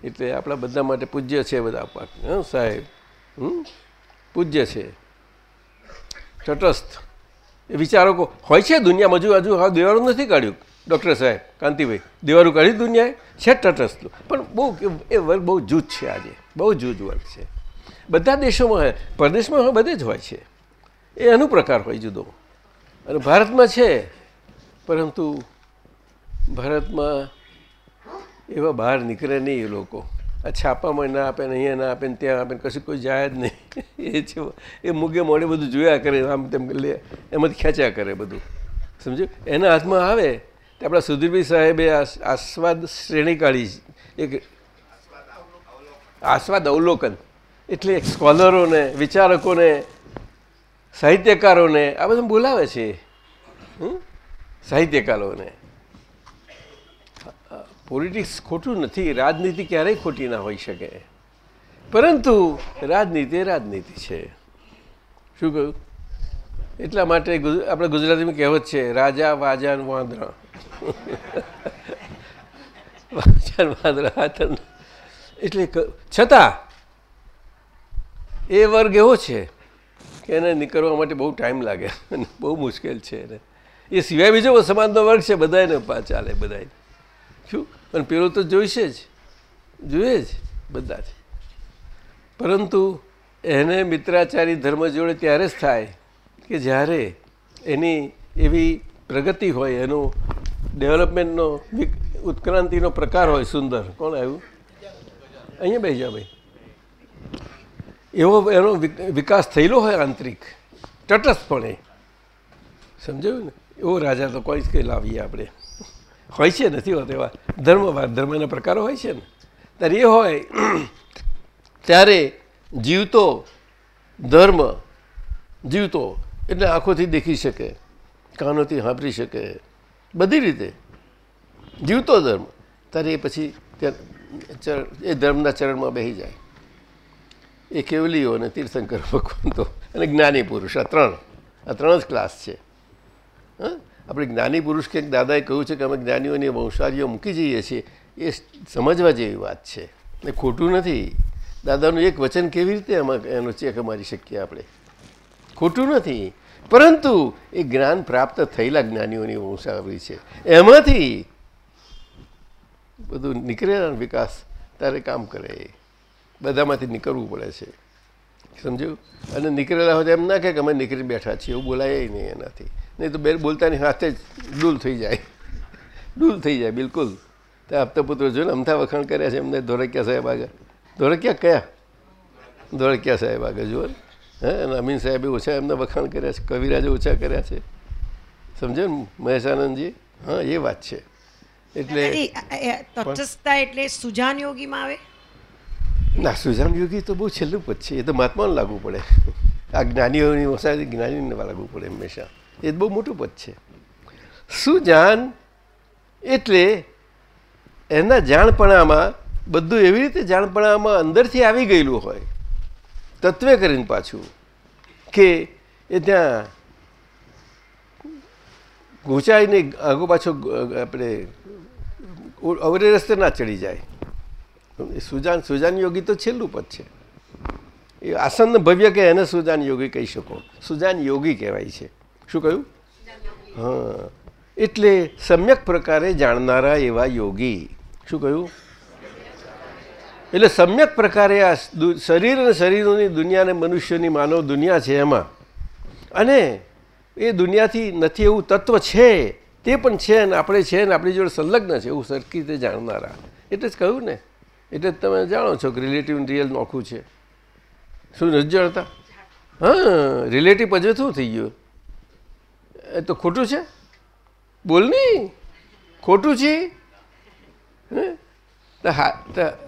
એટલે આપણા બધા માટે પૂજ્ય છે બધા પાક. સાહેબ. પૂજ્ય છે. તટસ્થ. એ વિચારકો, હોય છે દુનિયામાં? હજુ હજુ હા દેવાળું નથી કાઢ્યું. ડૉક્ટર સાહેબ, કાંતિભાઈ, દેવાળું કાઢ્યું દુનિયાએ? છે તટસ્થ પણ બહુ એ વર્ગ બહુ જૂથ છે આજે. બહુ જૂથ વર્ગ છે. બધા દેશોમાં પરદેશમાં બધે જ હોય છે. એ એનું પ્રકાર હોય જુદો. અને ભારતમાં છે. પરંતુ ભારતમાં એવા બહાર નીકળે નહીં એ લોકો. આ છાપામાં ના આપે ને અહીંયા ના આપે ને ત્યાં આપે ને કશું કોઈ જાય જ નહીં. એ છે, એ મૂગે મોડે બધું જોયા કરે, આમ તેમ લે. એમાંથી ખેંચ્યા કરે બધું. સમજ્યું? એના હાથમાં આવે તો આપણા સુધીરભાઈ સાહેબે આસ્વાદ શ્રેણી કાઢી એક આસ્વાદ અવલોકન. એટલે સ્કોલરોને, વિચારકોને, સાહિત્યકારોને, આ બધું બોલાવે છે? સાહિત્યકારોને. પોલિટિક્સ ખોટું નથી, રાજનીતિ ક્યારેય ખોટી ના હોઈ શકે. પરંતુ રાજનીતિ રાજનીતિ છે. શું કહ્યું? એટલા માટે આપણે ગુજરાતીમાં કહેવત છે, રાજા વાજા વાંદરા. વાજા વાંદરા એટલે છતાં, એ વર્ગ એવો છે કે એને નીકળવા માટે બહુ ટાઈમ લાગે બહુ મુશ્કેલ છે એ સિવાય બીજો સમાજનો વર્ગ છે બધાને ચાલે બધાને શું? પણ પેલો તો જોઈશે જ. જોઈએ જ બધા જ પરંતુ એને મિત્રાચારી ધર્મ જોડે ત્યારે જ થાય કે જ્યારે એની એવી પ્રગતિ હોય, એનો ડેવલપમેન્ટનો ઉત્ક્રાંતિનો પ્રકાર હોય સુંદર. કોણ આવ્યું? અહીંયા બેસી જાઓ ભાઈ. એવો એનો વિક- વિકાસ થયેલો હોય આંતરિક તટસ્થપણે સમજાયું ને? એવો રાજા તો કોઈ જ કંઈ લાવીએ આપણે. હોય છે નથી હોતો એવા ધર્મવાદ ધર્મના પ્રકારો હોય છે ને? ત્યારે એ હોય, ત્યારે જીવતો ધર્મ જીવતો એટલે આંખોથી દેખી શકે, કાનોથી સાંભળી શકે, બધી રીતે જીવતો ધર્મ. ત્યારે એ પછી એ ધર્મના ચરણમાં બેસી જાય. એ કેવલીઓ અને તીર્થંકર ભગવાન તો અને જ્ઞાની પુરુષ, આ ત્રણ આ ત્રણ જ ક્લાસ છે. હા? આપણે જ્ઞાની પુરુષ કે દાદાએ કહ્યું છે કે અમે જ્ઞાનીઓની વંશારીઓ મૂકી જઈએ છીએ, એ સમજવા જેવી વાત છે. એ ખોટું નથી. દાદાનું એક વચન કેવી રીતે એમાં, એનો ચેક મારી શકીએ આપણે? ખોટું નથી. પરંતુ એ જ્ઞાન પ્રાપ્ત થયેલા જ્ઞાનીઓની વંશાવળી છે. એમાંથી બધું નીકળેલા વિકાસ ત્યારે કામ કરે. બધામાંથી નીકળવું પડે છે. સમજ્યું? અને નીકળેલા હોય એમ ના કે અમે નીકળી બેઠા છીએ, એવું બોલાય નહીં એનાથી. નહીં તો બે બોલતાની હાથે જ ડૂલ થઈ જાય. ડૂલ થઈ જાય બિલકુલ. ત્યાં આપતા પુત્રો જોઈને અમથા વખાણ કર્યા છે એમને ધોરકિયા સાહેબ આગળ. ધોરકિયા કયા? ધોરકિયા સાહેબ આગળ જુઓ. હે અને અમીન સાહેબે ઓછા એમને વખાણ કર્યા છે કવિરાજે ઓછા કર્યા છે. સમજો ને મહેશાનંદજી? હા એ વાત છે. એટલે તટસ્થતા એટલે સુજાન યોગીમાં આવે? ના સુજાન યોગી તો બહુ છેલ્લું પદ છે એ તો મહાત્માને લાગવું પડે. આ જ્ઞાનીઓની વસાય જ્ઞાનીને લાગવું પડે હંમેશા. એ બહુ મોટું પદ છે. સુજાન એટલે એના જાણપણામાં, બધું એવી રીતે જાણપણામાં અંદરથી આવી ગયેલું હોય, તત્વે કરીને પાછું, કે એ ત્યાં ઘૂંચાઈને આગો પાછો આપણે અવરે રસ્તે ના ચડી જાય. સુજાન સુજાન યોગી તો છેલ્લું પદ છે. એ આસન્ન ભવ્ય કે એને સુજાન યોગી કહી શકો? સુજાન યોગી કહેવાય છે. શું કહ્યું? હા. એટલે સમ્યક પ્રકારે જાણનારા એવા યોગી. શું કહ્યું? એટલે સમ્યક પ્રકારે આ શરીર અને શરીરોની દુનિયા અને મનુષ્યની માનવ દુનિયા છે એમાં. અને એ દુનિયાથી નથી એવું તત્વ છે, તે પણ છે ને આપણે છે ને આપણી જોડે સંલગ્ન છે, એવું સરખી રીતે જાણનારા. એટલે જ કહ્યું ને. એટલે જ તમે જાણો છો કે રિલેટિવ રિયલ નોખું છે. શું નથી જાણતા? હા રિલેટિવ પછી શું થઈ ગયું? એ તો ખોટું છે? બોલ નહીં. ખોટું છે?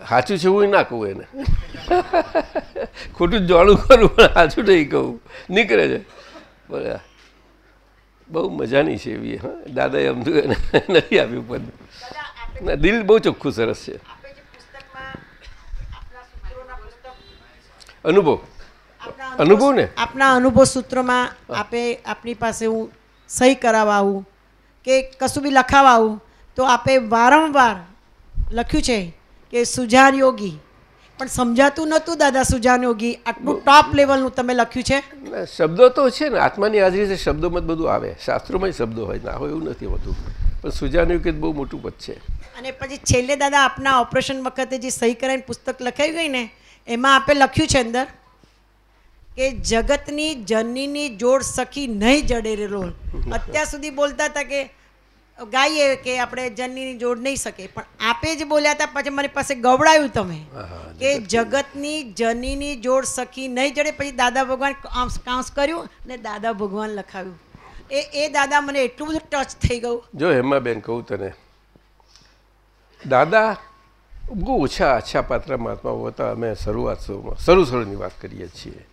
સાચું છે હું ના કહું એને. ખોટું જાણું કરું પણ સાચું નહીં કહું. નીકળે છે. બરાબર બહુ મજાની છે એવી હા. દાદાએ અમદું એને નથી આપ્યું પદ ના દિલ બહુ ચોખ્ખું સરસ છે. અનુભવ. અનુભવ ને આપના અનુભવ સૂત્રોમાં આપે આપની પાસે હું સહી કરાવવા આવું કે કશું બી લખાવવા આવું તો આપે વારંવાર લખ્યું છે કે સુજાન યોગી. પણ સમજાતું નહોતું દાદા સુજાન યોગી આટલું ટોપ લેવલનું તમે લખ્યું છે? શબ્દો તો છે ને આત્માની હાજરી છે શબ્દોમાં જ બધું આવે. શાસ્ત્રોમાં શબ્દો હોય ના હોય એવું નથી હોતું. પણ સુજાન કે બહુ મોટું પદ છે. અને પછી છેલ્લે દાદા આપના ઓપરેશન વખતે જે સહી કરાવીને પુસ્તક લખાઈ ગઈ ને એમાં આપે લખ્યું છે અંદર? કે જગતની જનનીની જોડ સખી નહીં જડે રોલ અત્યાર સુધી બોલતા હતા કે ગાઈએ કે આપણે જનનીની જોડ નહીં શકે. પણ આપે જ બોલ્યા હતા પછી મારી પાસે ગવડાયું તમે. કે જગતની જનીની જોડ સખી નહીં જડે. પછી દાદા ભગવાન કાંસ કાંસ કર્યું ને દાદા ભગવાન લખાવ્યું. એ એ દાદા મને એટલું બધું ટચ થઈ ગયું. જો હેમાબેન કહું તને. દાદા બહુ ઓછા અચ્છા પાત્ર મહાત્મા હતા. અમે શરૂઆત શરૂમાં શરૂ શરૂની વાત કરીએ છીએ.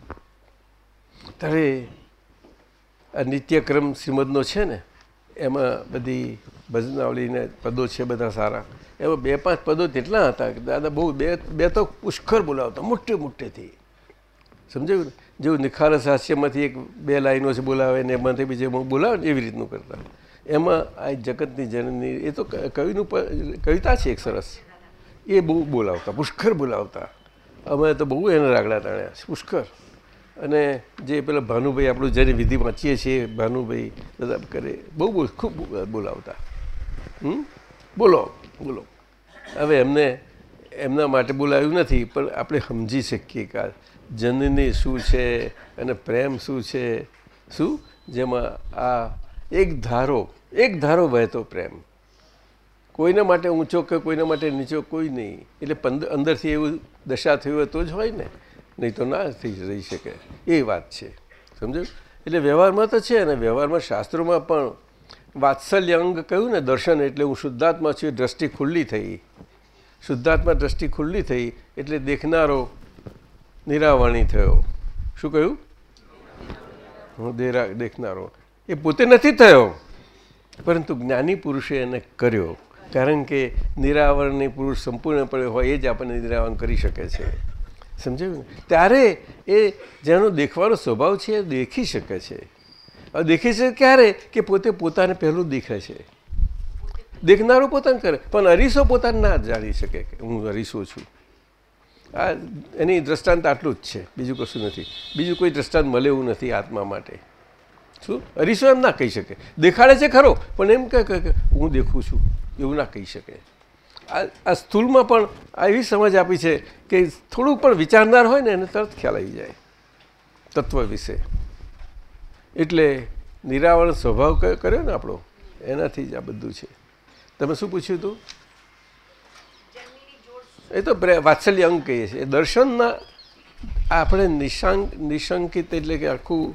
ત્યારે નિત્યક્રમ શ્રીમદનો છે ને, એમાં બધી ભજનાવલીને પદો છે બધા સારા. એમાં બે પાંચ પદો તેટલા હતા કે દાદા બહુ બે બે તો પુષ્કળ બોલાવતા, મોટે મોટેથી. સમજાયું જેવું નિખારસ હાસ્યમાંથી એક બે લાઈનો છે બોલાવે ને એમાંથી બીજે બોલાવે ને એવી રીતનું કરતા. એમાં આ જગતની જનની, એ તો કવિનું કવિતા છે એક સરસ. એ બહુ બોલાવતા પુષ્કર બોલાવતા. અમે તો બહુ એને રાગડા તાણ્યા પુષ્કર અને જે પેલા ભાનુભાઈ આપણું જેની વિધિ વાંચીએ છીએ, ભાનુભાઈ બધા કરે, બહુ બહુ ખૂબ બોલાવતા. હમ? બોલો બોલો. હવે એમને, એમના માટે બોલાવ્યું નથી, પણ આપણે સમજી શકીએ કે જનની શું છે અને પ્રેમ શું છે. શું? જેમાં આ એક ધારો એક ધારો વહેતો પ્રેમ. કોઈના માટે ઊંચો કે કોઈના માટે નીચો કોઈ નહીં. એટલે પંદર, અંદરથી એવું દશા થયું હોય તો જ હોય ને. નહીં તો ના થઈ રહી શકે. એ વાત છે. સમજો એટલે વ્યવહારમાં તો છે ને, વ્યવહારમાં શાસ્ત્રોમાં પણ વાત્સલ્ય અંગ કહ્યું ને, દર્શન એટલે હું શુદ્ધાત્મા છું દ્રષ્ટિ ખુલ્લી થઈ. શુદ્ધાત્મા દ્રષ્ટિ ખુલ્લી થઈ એટલે દેખનારો નિરાવરણી થયો. શું કહ્યું? હું દેરા, દેખનારો. એ પોતે નથી થયો. પરંતુ જ્ઞાની પુરુષે એને કર્યો. કારણ કે નિરાવરણની પુરુષ સંપૂર્ણપણે હોય એ જ આપણને નિરાવરણ કરી શકે છે. સમજાયું ને? ત્યારે એ જેનો દેખવાનો સ્વભાવ છે એ દેખી શકે છે. હવે દેખી શકે ક્યારે? કે પોતે પોતાને પહેલું દેખે છે. દેખનારો પોતાને કરે. પણ અરીસો પોતાને ના જાણી શકે કે હું અરીસો છું. આ એની દ્રષ્ટાંત આટલું જ છે. બીજું કશું નથી. બીજું કોઈ દ્રષ્ટાંત મળે એવું નથી આત્મા માટે. શું? અરીસો એમ ના કહી શકે. દેખાડે છે ખરો, પણ એમ કે હું દેખું છું. એવું ના કહી શકે. આ સ્થૂળમાં પણ એવી સમજ આપી છે કે થોડુંક પણ વિચારનાર હોય ને એને તરત ખ્યાલ આવી જાય તત્વ વિશે. એટલે નિરાવરણ સ્વભાવ કર્યો ને આપણો, એનાથી જ આ બધું છે. તમે શું પૂછ્યું હતું? એ તો વાત્સલ્ય અંગ કહીએ છીએ. દર્શનના આપણે નિશાંક નિશંકિત એટલે કે આખું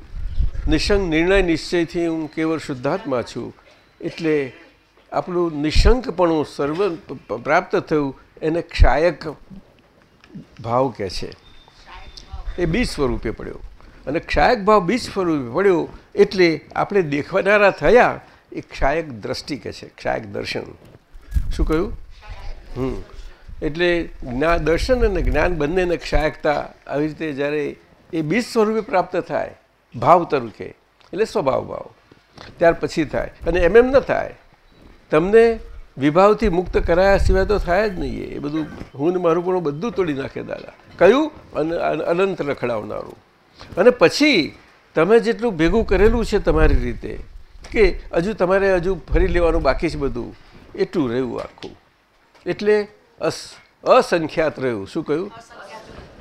નિશંક નિર્ણય નિશ્ચયથી હું કેવળ શુદ્ધાત્મા છું, એટલે આપણું નિશંકપણું સર્વ પ્રાપ્ત થયું એને ક્ષાયક ભાવ કહે છે. એ બીજ સ્વરૂપે પડ્યો. અને ક્ષાયક ભાવ બીજ સ્વરૂપે પડ્યો એટલે આપણે દેખવાનારા થયા એ ક્ષાયક દ્રષ્ટિ કહે છે, ક્ષાયક દર્શન. શું કહ્યું? હમ. એટલે જ્ઞાન દર્શન અને જ્ઞાન બંનેને ક્ષાયકતા આવી રીતે જ્યારે એ બીજ સ્વરૂપે પ્રાપ્ત થાય, ભાવ તરીકે, એટલે સ્વભાવ ભાવ. ત્યાર પછી થાય. અને એમ એમ ન થાય. તમને વિભાવથી મુક્ત કરાયા સિવાય તો થાય જ નહીં એ. બધું હું ને મારું પણ બધું તોડી નાખે દાદા. કયું? અને, અનંત રખડાવનારું. અને પછી તમે જેટલું ભેગું કરેલું છે તમારી રીતે, કે હજુ તમારે હજુ ફરી લેવાનું બાકી છે બધું, એટલું રહ્યું આખું. એટલે અસ, અસંખ્યાત રહ્યું. શું કહ્યું?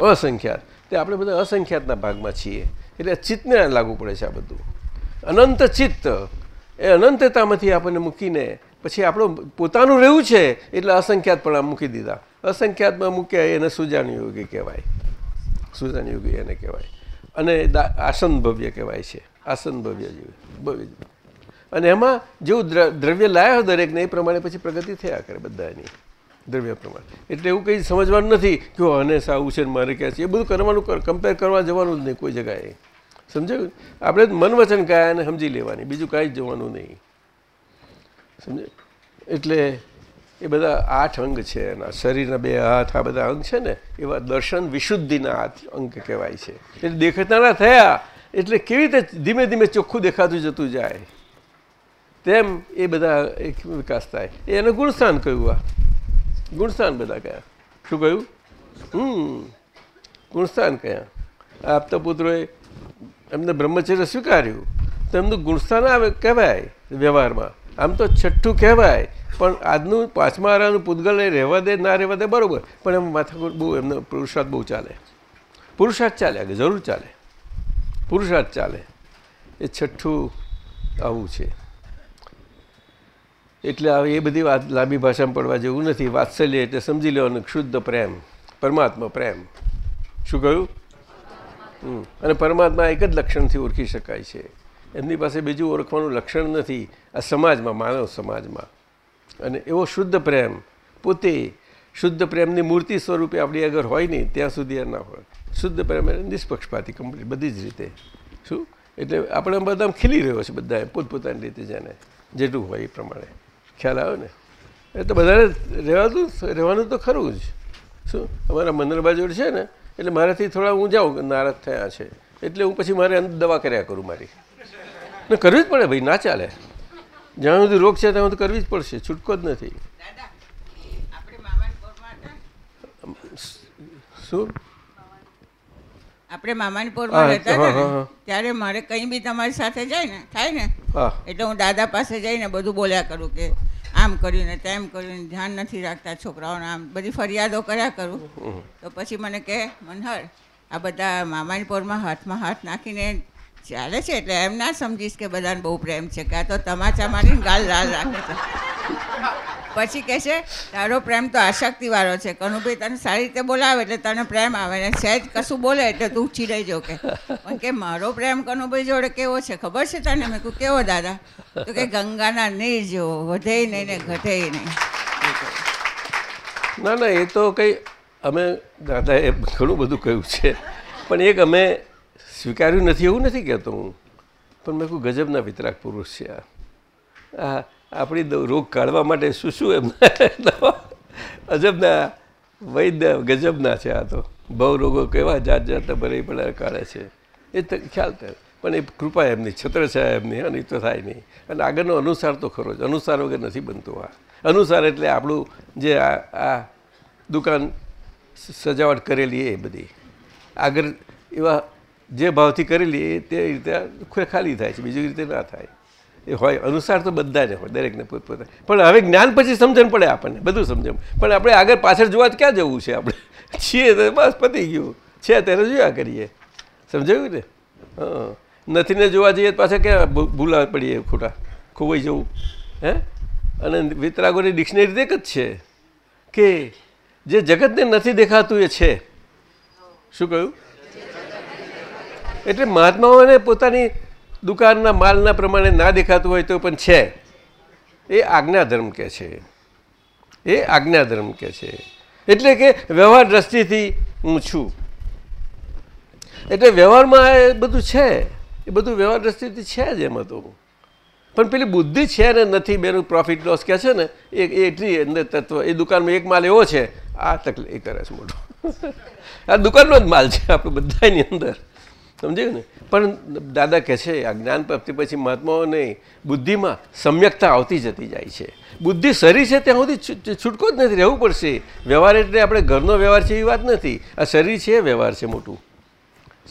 અસંખ્યાત. તે આપણે બધા અસંખ્યાતના ભાગમાં છીએ. એટલે ચિત્તને લાગુ પડે છે આ બધું. અનંત ચિત્ત. એ અનંતતામાંથી આપણને મૂકીને પછી આપણું પોતાનું રહેવું છે એટલે અસંખ્યાતપણા મૂકી દીધા. અસંખ્યાતમાં મૂક્યા એને સુજાન યોગી કહેવાય. સુજાન યોગી એને કહેવાય. અને આસન ભવ્ય કહેવાય છે. આસન ભવ્ય જેવું ભવ્ય અને એમાં જેવું દ્રવ્ય લાયા દરેકને એ પ્રમાણે પછી પ્રગતિ થયા કરે બધાની. દ્રવ્ય પ્રમાણે. એટલે એવું કંઈ સમજવાનું નથી કે "ઓ, આને સાવું છે મારે ક્યાં છે? એ બધું કરવાનું કમ્પેર કરવા જવાનું જ નહીં કોઈ જગાએ સમજાયું? આપણે મન વચન કયા અને સમજી લેવાની. બીજું કાંઈ જ જવાનું નહીં. સમજે? એટલે એ બધા આઠ અંગ છે એના. શરીરના બે હાથ, આ બધા અંગ છે ને, એવા દર્શન વિશુદ્ધિના અંગ કહેવાય છે. એટલે દેખાતાના થયા, એટલે કેવી રીતે ધીમે ધીમે ચોખ્ખું દેખાતું જતું જાય? તેમ એ બધા એક વિકાસ થાય. એ એને ગુણસ્થાન કહ્યું આ. ગુણસ્થાન બધા કયા? શું કહ્યું? હમ, ગુણસ્થાન કયા? આપતા પુત્રોએ એમને બ્રહ્મચર્ય સ્વીકાર્યું. તો એમનું ગુણસ્થાન આવે કહેવાય વ્યવહારમાં. આમ તો છઠ્ઠું કહેવાય, પણ આજનું પાંચમા આરાનું પૂતગલ એ રહેવા દે, ના રહેવા દે, બરાબર. પણ એમ માથાકૂટ બહુ, એમનો પુરુષાર્થ બહુ ચાલે. પુરુષાર્થ ચાલે આગળ જરૂર ચાલે. પુરુષાર્થ ચાલે. એ છઠ્ઠું આવું છે. એટલે હવે એ બધી વાત લાંબી ભાષામાં પડવા જેવું નથી. વાત્સલ્ય એટલે સમજી લેવાનું શુદ્ધ પ્રેમ, પરમાત્મા પ્રેમ. શું કહ્યું. અને પરમાત્મા એક જ લક્ષણથી ઓળખી શકાય છે. એમની પાસે બીજું ઓળખવાનું લક્ષણ નથી. આ સમાજમાં, માનવ સમાજમાં. અને એવો શુદ્ધ પ્રેમ, પોતે શુદ્ધ પ્રેમની મૂર્તિ સ્વરૂપે આપણી આગળ હોય નહીં, ત્યાં સુધી ના હોય. શુદ્ધ પ્રેમ એને નિષ્પક્ષપાતી કમ્પ્લીટ બધી જ રીતે. શું? એટલે આપણે બધા ખીલી રહ્યો છે બધાએ, પોતપોતાની રીતે જેને જેટલું હોય એ પ્રમાણે. ખ્યાલ આવે ને? એ તો બધાને રહેવાતું રહેવાનું તો ખરું જ. શું? અમારા મંદિરબા જોડે છે ને, એટલે મારાથી થોડા હું જાઉં નારાજ થયા છે. એટલે હું પછી મારે દવા કર્યા કરું મારી. ને કરવી જ પડે ભાઈ ના ચાલે. જ્યાં સુધી રોગ છે ત્યાં સુધી કરવી જ પડશે છૂટકો જ નથી. આપણે શું? આપણે મામાનપુરમાં રહેતા હતા ને ત્યારે મારે કંઈ બી તમારી સાથે જાય ને થાય ને એટલે હું દાદા પાસે જઈને બધું બોલ્યા કરું કે આમ કર્યું ને તેમ કર્યું ને ધ્યાન નથી રાખતા છોકરાઓને આમ બધી ફરિયાદો કર્યા કરું. તો પછી મને કહે મનહર આ બધા મામાનપુરમાં હાથમાં હાથ નાખીને ચાલે છે એટલે એમ ના સમજીશ કે બધાને બહુ પ્રેમ છે, કે તો તમાચા મારીને ગાલ લાલ રાખે છે. પછી કહે છે, તારો પ્રેમ તો આશક્તિવાળો છે, કનુભાઈ તને સારી રીતે બોલાવે એટલે તને પ્રેમ આવે ને સહેજ કશું બોલે એટલે તું ચીડાઈ જો કે. પણ કે, મારો પ્રેમ કનુભાઈ જોડે કેવો છે, ખબર છે તને? મેં કહું કેવો દાદા? તો કે, ગંગાના નહીં જેવો વધે નહીં ને ઘટે નહીં. ના ના, એ તો કંઈ અમે, દાદાએ ઘણું બધું કહ્યું છે, પણ એક અમે સ્વીકાર્યું નથી એવું નથી કહેતો હું. પણ મેં કહું ગજબના વિતરાક પુરુષ છે આ. આપણી રોગ કાઢવા માટે શું શું એમના અજબના, વૈદ્ય ગજબના છે આ તો. બહુ રોગો કેવા જાત જાતના ભરે પડે કાઢે છે. એ તો ખ્યાલ થાય પણ એ કૃપા એમની છત્રછાયા એમની, અને તો થાય નહીં. અને આગળનો અનુસાર તો ખરો જ. અનુસાર વગર નથી બનતો આ. અનુસાર એટલે આપણું જે આ આ દુકાન સજાવટ કરેલી એ બધી. આગળ એવા જે ભાવથી કરેલી એ તે રીતે ખાલી થાય છે, બીજી રીતે ના થાય. એ હોય, અનુસાર તો બધા જ હોય, દરેકને પોતપોતે. પણ હવે જ્ઞાન પછી સમજણ પડે આપણને, બધું સમજણ. પણ આપણે આગળ પાછળ જોવા ક્યાં જવું છે આપણે? છીએ તો બસ પતી ગયું. છે ત્યારે જોયા કરીએ. સમજાયું ને? નથી ને જોવા જઈએ પાછા ક્યાં ભૂલા પડીએ ખોટા? ખોવાઈ જવું. હે? અને વિતરાગોની ડિક્શનરી એક જ છે કે જે જગતને નથી દેખાતું એ છે. શું કહ્યું? એટલે મહાત્માઓને પોતાની દુકાનના માલના પ્રમાણે ના દેખાતું હોય તો પણ છે. એ આજ્ઞાધર્મ કે છે. એ આજ્ઞાધર્મ કે છે. એટલે કે વ્યવહાર દ્રષ્ટિથી હું છું. એટલે વ્યવહારમાં એ બધું છે. એ બધું વ્યવહાર દ્રષ્ટિથી છે જ એમાં તો. પણ પેલી બુદ્ધિ છે ને નથી, બેનું પ્રોફિટ લોસ કહે છે ને, એ એટલી અંદર તત્વ. એ દુકાનમાં એક માલ એવો છે, આ તકલીફ એ કરે છે મોટો. આ દુકાનનો જ માલ છે આપણે બધાની અંદર. સમજાયું ને પણ દાદા કહે છે, આ જ્ઞાન પ્રાપ્તિ પછી મહાત્માઓને બુદ્ધિમાં સમ્યકતા આવતી જતી જાય છે. બુદ્ધિ શરીર છે ત્યાં સુધી છૂટકો જ નથી, રહેવું પડશે. વ્યવહાર એટલે આપણે ઘરનો વ્યવહાર છે એવી વાત નથી. આ શરીર છે વ્યવહાર છે મોટું.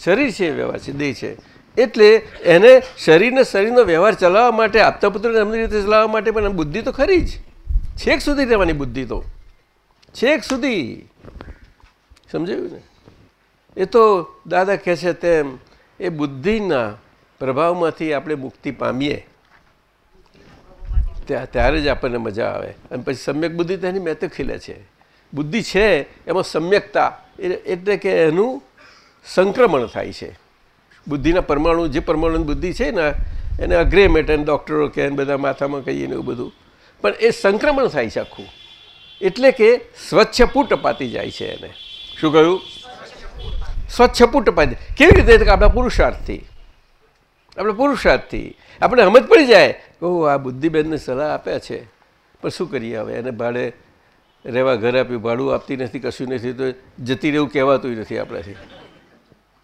શરીર છે વ્યવહાર છે, દેહ છે. એટલે એને શરીરને શરીરનો વ્યવહાર ચલાવવા માટે આપતા પુત્રને એમની રીતે ચલાવવા માટે પણ બુદ્ધિ તો ખરી જ. છેક સુધી રહેવાની બુદ્ધિ તો. છેક સુધી. સમજાયું ને એ તો દાદા કહે છે તેમ, એ બુદ્ધિના પ્રભાવમાંથી આપણે મુક્તિ પામીએ. ત્યાં, ત્યારે જ આપણને મજા આવે. અને પછી સમ્યક બુદ્ધિ તેની મેં તો ખીલે છે. બુદ્ધિ છે, એમાં સમ્યકતા એટલે કે એનું સંક્રમણ થાય છે. બુદ્ધિના પરમાણુ, જે પરમાણુ બુદ્ધિ છે ને, એને અગ્રેમેટ અને ડૉક્ટરો કે બધા માથામાં કહીએ ને એવું બધું. પણ એ સંક્રમણ થાય છે આખું. એટલે કે સ્વચ્છ પુટ અપાતી જાય છે એને. શું કહ્યું? સ્વચ્છ પુટ અપાતી કેવી રીતે? આપણા પુરુષાર્થથી. આપણે પુરુષાર્થથી. આપણે સમજ પડી જાય કે આ બુદ્ધિબેનને સલાહ આપ્યા છે. પણ શું કરીએ હવે? એને ભાડે રહેવા ઘર આપ્યું. ભાડું આપતી નથી, કશું નથી. તો જતી રહેવું કહેવાતું નથી આપણાથી.